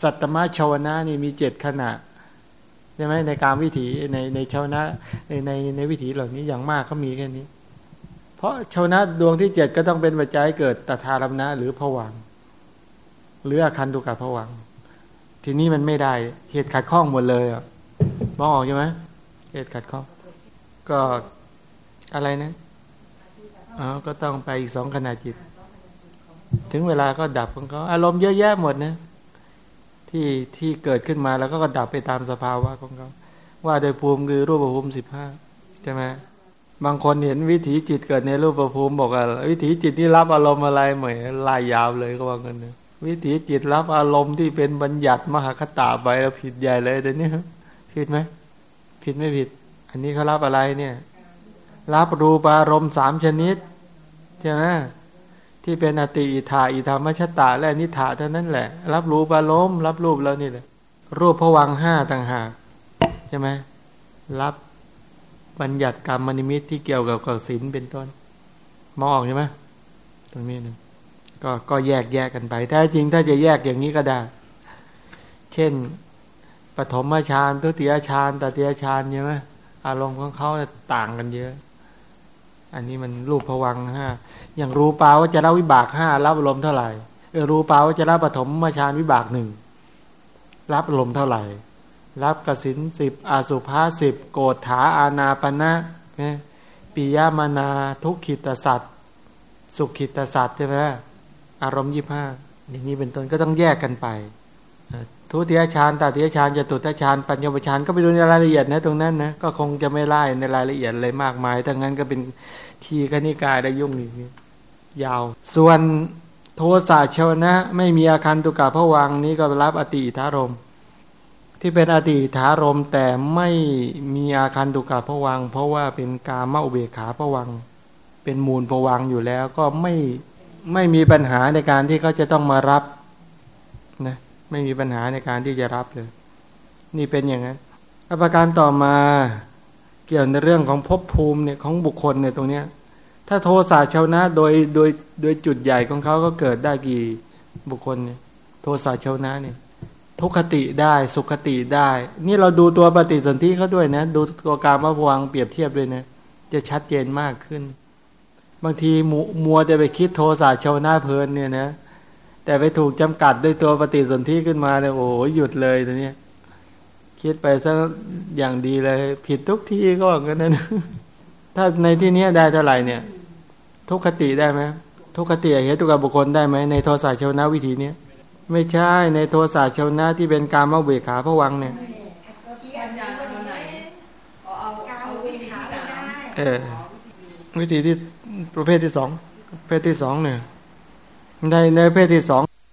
Speaker 1: สัตตมะชาวนะนี่มีเจ็ดขณะใช่ไหมในการวิถีในในชาวนะในในในวิถีเหล่านี้อย่างมากเขามีแค่นี้ เพราะชาวนะดวงที่เจ็ดก็ต้องเป็นปัจจัยเกิดตถารมนะหรือผวังหรืออาคันตุกะผวังทีนี้มันไม่ได้เหตุขัดข้องหมดเลยอะมองออกใช่ไหมเหตุขัดข้อง ก็อะไรนะอ๋อก็ต้องไปอีกสองขณะจิต ถึงเวลาก็ดับของเขาอารมณ์เยอะแยะหมดนะที่ที่เกิดขึ้นมาแล้วก็ดับไปตามสภาวะของเขาว่าโดยภูมิคือรูปภูมิสิบห้าใช่ไหม บางคนเห็นวิถีจิตเกิดในรูปภูมิบอกว่าวิถีจิตนี่รับอารมณ์อะไรเหมือนลายยาวเลยก็ว่ากันนะวิถีจิตรับอารมณ์ที่เป็นบัญญัติมหาคตาไปแล้วผิดใหญ่เลยแต่นี้ผิดไหมผิดไม่ผิด อันนี้เขารับอะไรเนี่ย รับรูปอารมณ์สามชนิดใช่ไหมที่เป็นอติอิธาอิธรรมชตาและนิธาเท่านั้นแหละ รับรู้บาลมณ์รับรูปแล้วนี่แหละรูปผวังห้าต่างหากใช่ไหมรับ บัญญัติกรรมมนิมิตที่เกี่ยวกับกสินเป็นต้นมองออกใช่ไหมตรงนี้นึงก็ก็แยกแยกกันไปแท้จริงถ้าจะแยกอย่างนี้ก็ได้ เช่นปฐมฌานทุติยฌานตติยฌานใช่ไหมอารมณ์ของเขาต่างกันเยอะ อันนี้มันรูปผวังห้าอย่างรูปาว่าจะรับวิบากห้ารับอารมณ์เท่าไหร่เออรูปาว่าจะรับปฐมมาชานวิบากหนึ่งรับอารมณ์เท่าไหร่ รับกสินสิบอสุภาสิบโกฏฐาอาณาปณะปิยามานาทุกขิตสัตสุขิตสัตใช่ไหมอารมณ์ยี่ห้าอย่างนี้เป็นต้นก็ต้องแยกกันไปทุติยฌานตติยฌานจตุตฌานปัญญวฌานก็ไปดูในรายละเอียดนะตรงนั้นนะก็คงจะไม่ไล่ในรายละเอียดอะไรมากมายทั้งนั้นก็เป็นทีคณิกายได้ยุ่งอีกยาว ส่วนโทสะเชวนะ ไม่มีอาการตุกะพระวังนี้ก็รับอติธารม ที่เป็นอติธารมแต่ไม่มีอาการตุกะพระวัง เพราะว่าเป็นกามาอุเบขาพระวัง เป็นมูลพระวังอยู่แล้ว ก็ไม่ไม่มีปัญหาในการที่เขาจะต้องมารับนะไม่มีปัญหาในการที่จะรับเลย นี่เป็นอย่างนั้นประการต่อมาเกี่ยวในเรื่องของภพภูมิเนี่ยของบุคคลเนี่ยตรงเนี้ย ถ้าโทสะชาวนะโดยโดยโดยจุดใหญ่ของเขาก็เกิดได้กี่บุคคลเนี่ยโทสะชาวนะเนี่ย ทุกขติได้สุขติได้ นี่เราดูตัวปฏิสนธิเขาด้วยนะ ดูตัวการมาพวังเปรียบเทียบด้วยนะ จะชัดเจนมากขึ้น บางทีมัวจะไปคิดโทสะชาวนะเพลินเนี่ยนะ แต่ไปถูกจำกัดด้วยตัวปฏิสนธิขึ้นมาเนี่ยโอ้หยุดเลยตัวเนี้ยคิดไปซะอย่างดีเลย ผิดทุกที่ก็งั้นนะถ้าในที่นี้ได้เท่าไหร่เนี่ย ทุกขติได้ไหมทุกขติเหตุกับบุคคลได้ไหมในโทสะชาวนาวิธีเนี้ย ไม่ใช่ในโทสะชาวนาที่เป็นการมาเบขาพระวังเนี่ยเออวิธีที่ประเภทที่สองประเภทที่สองเนี่ยในในประเภทที่สอง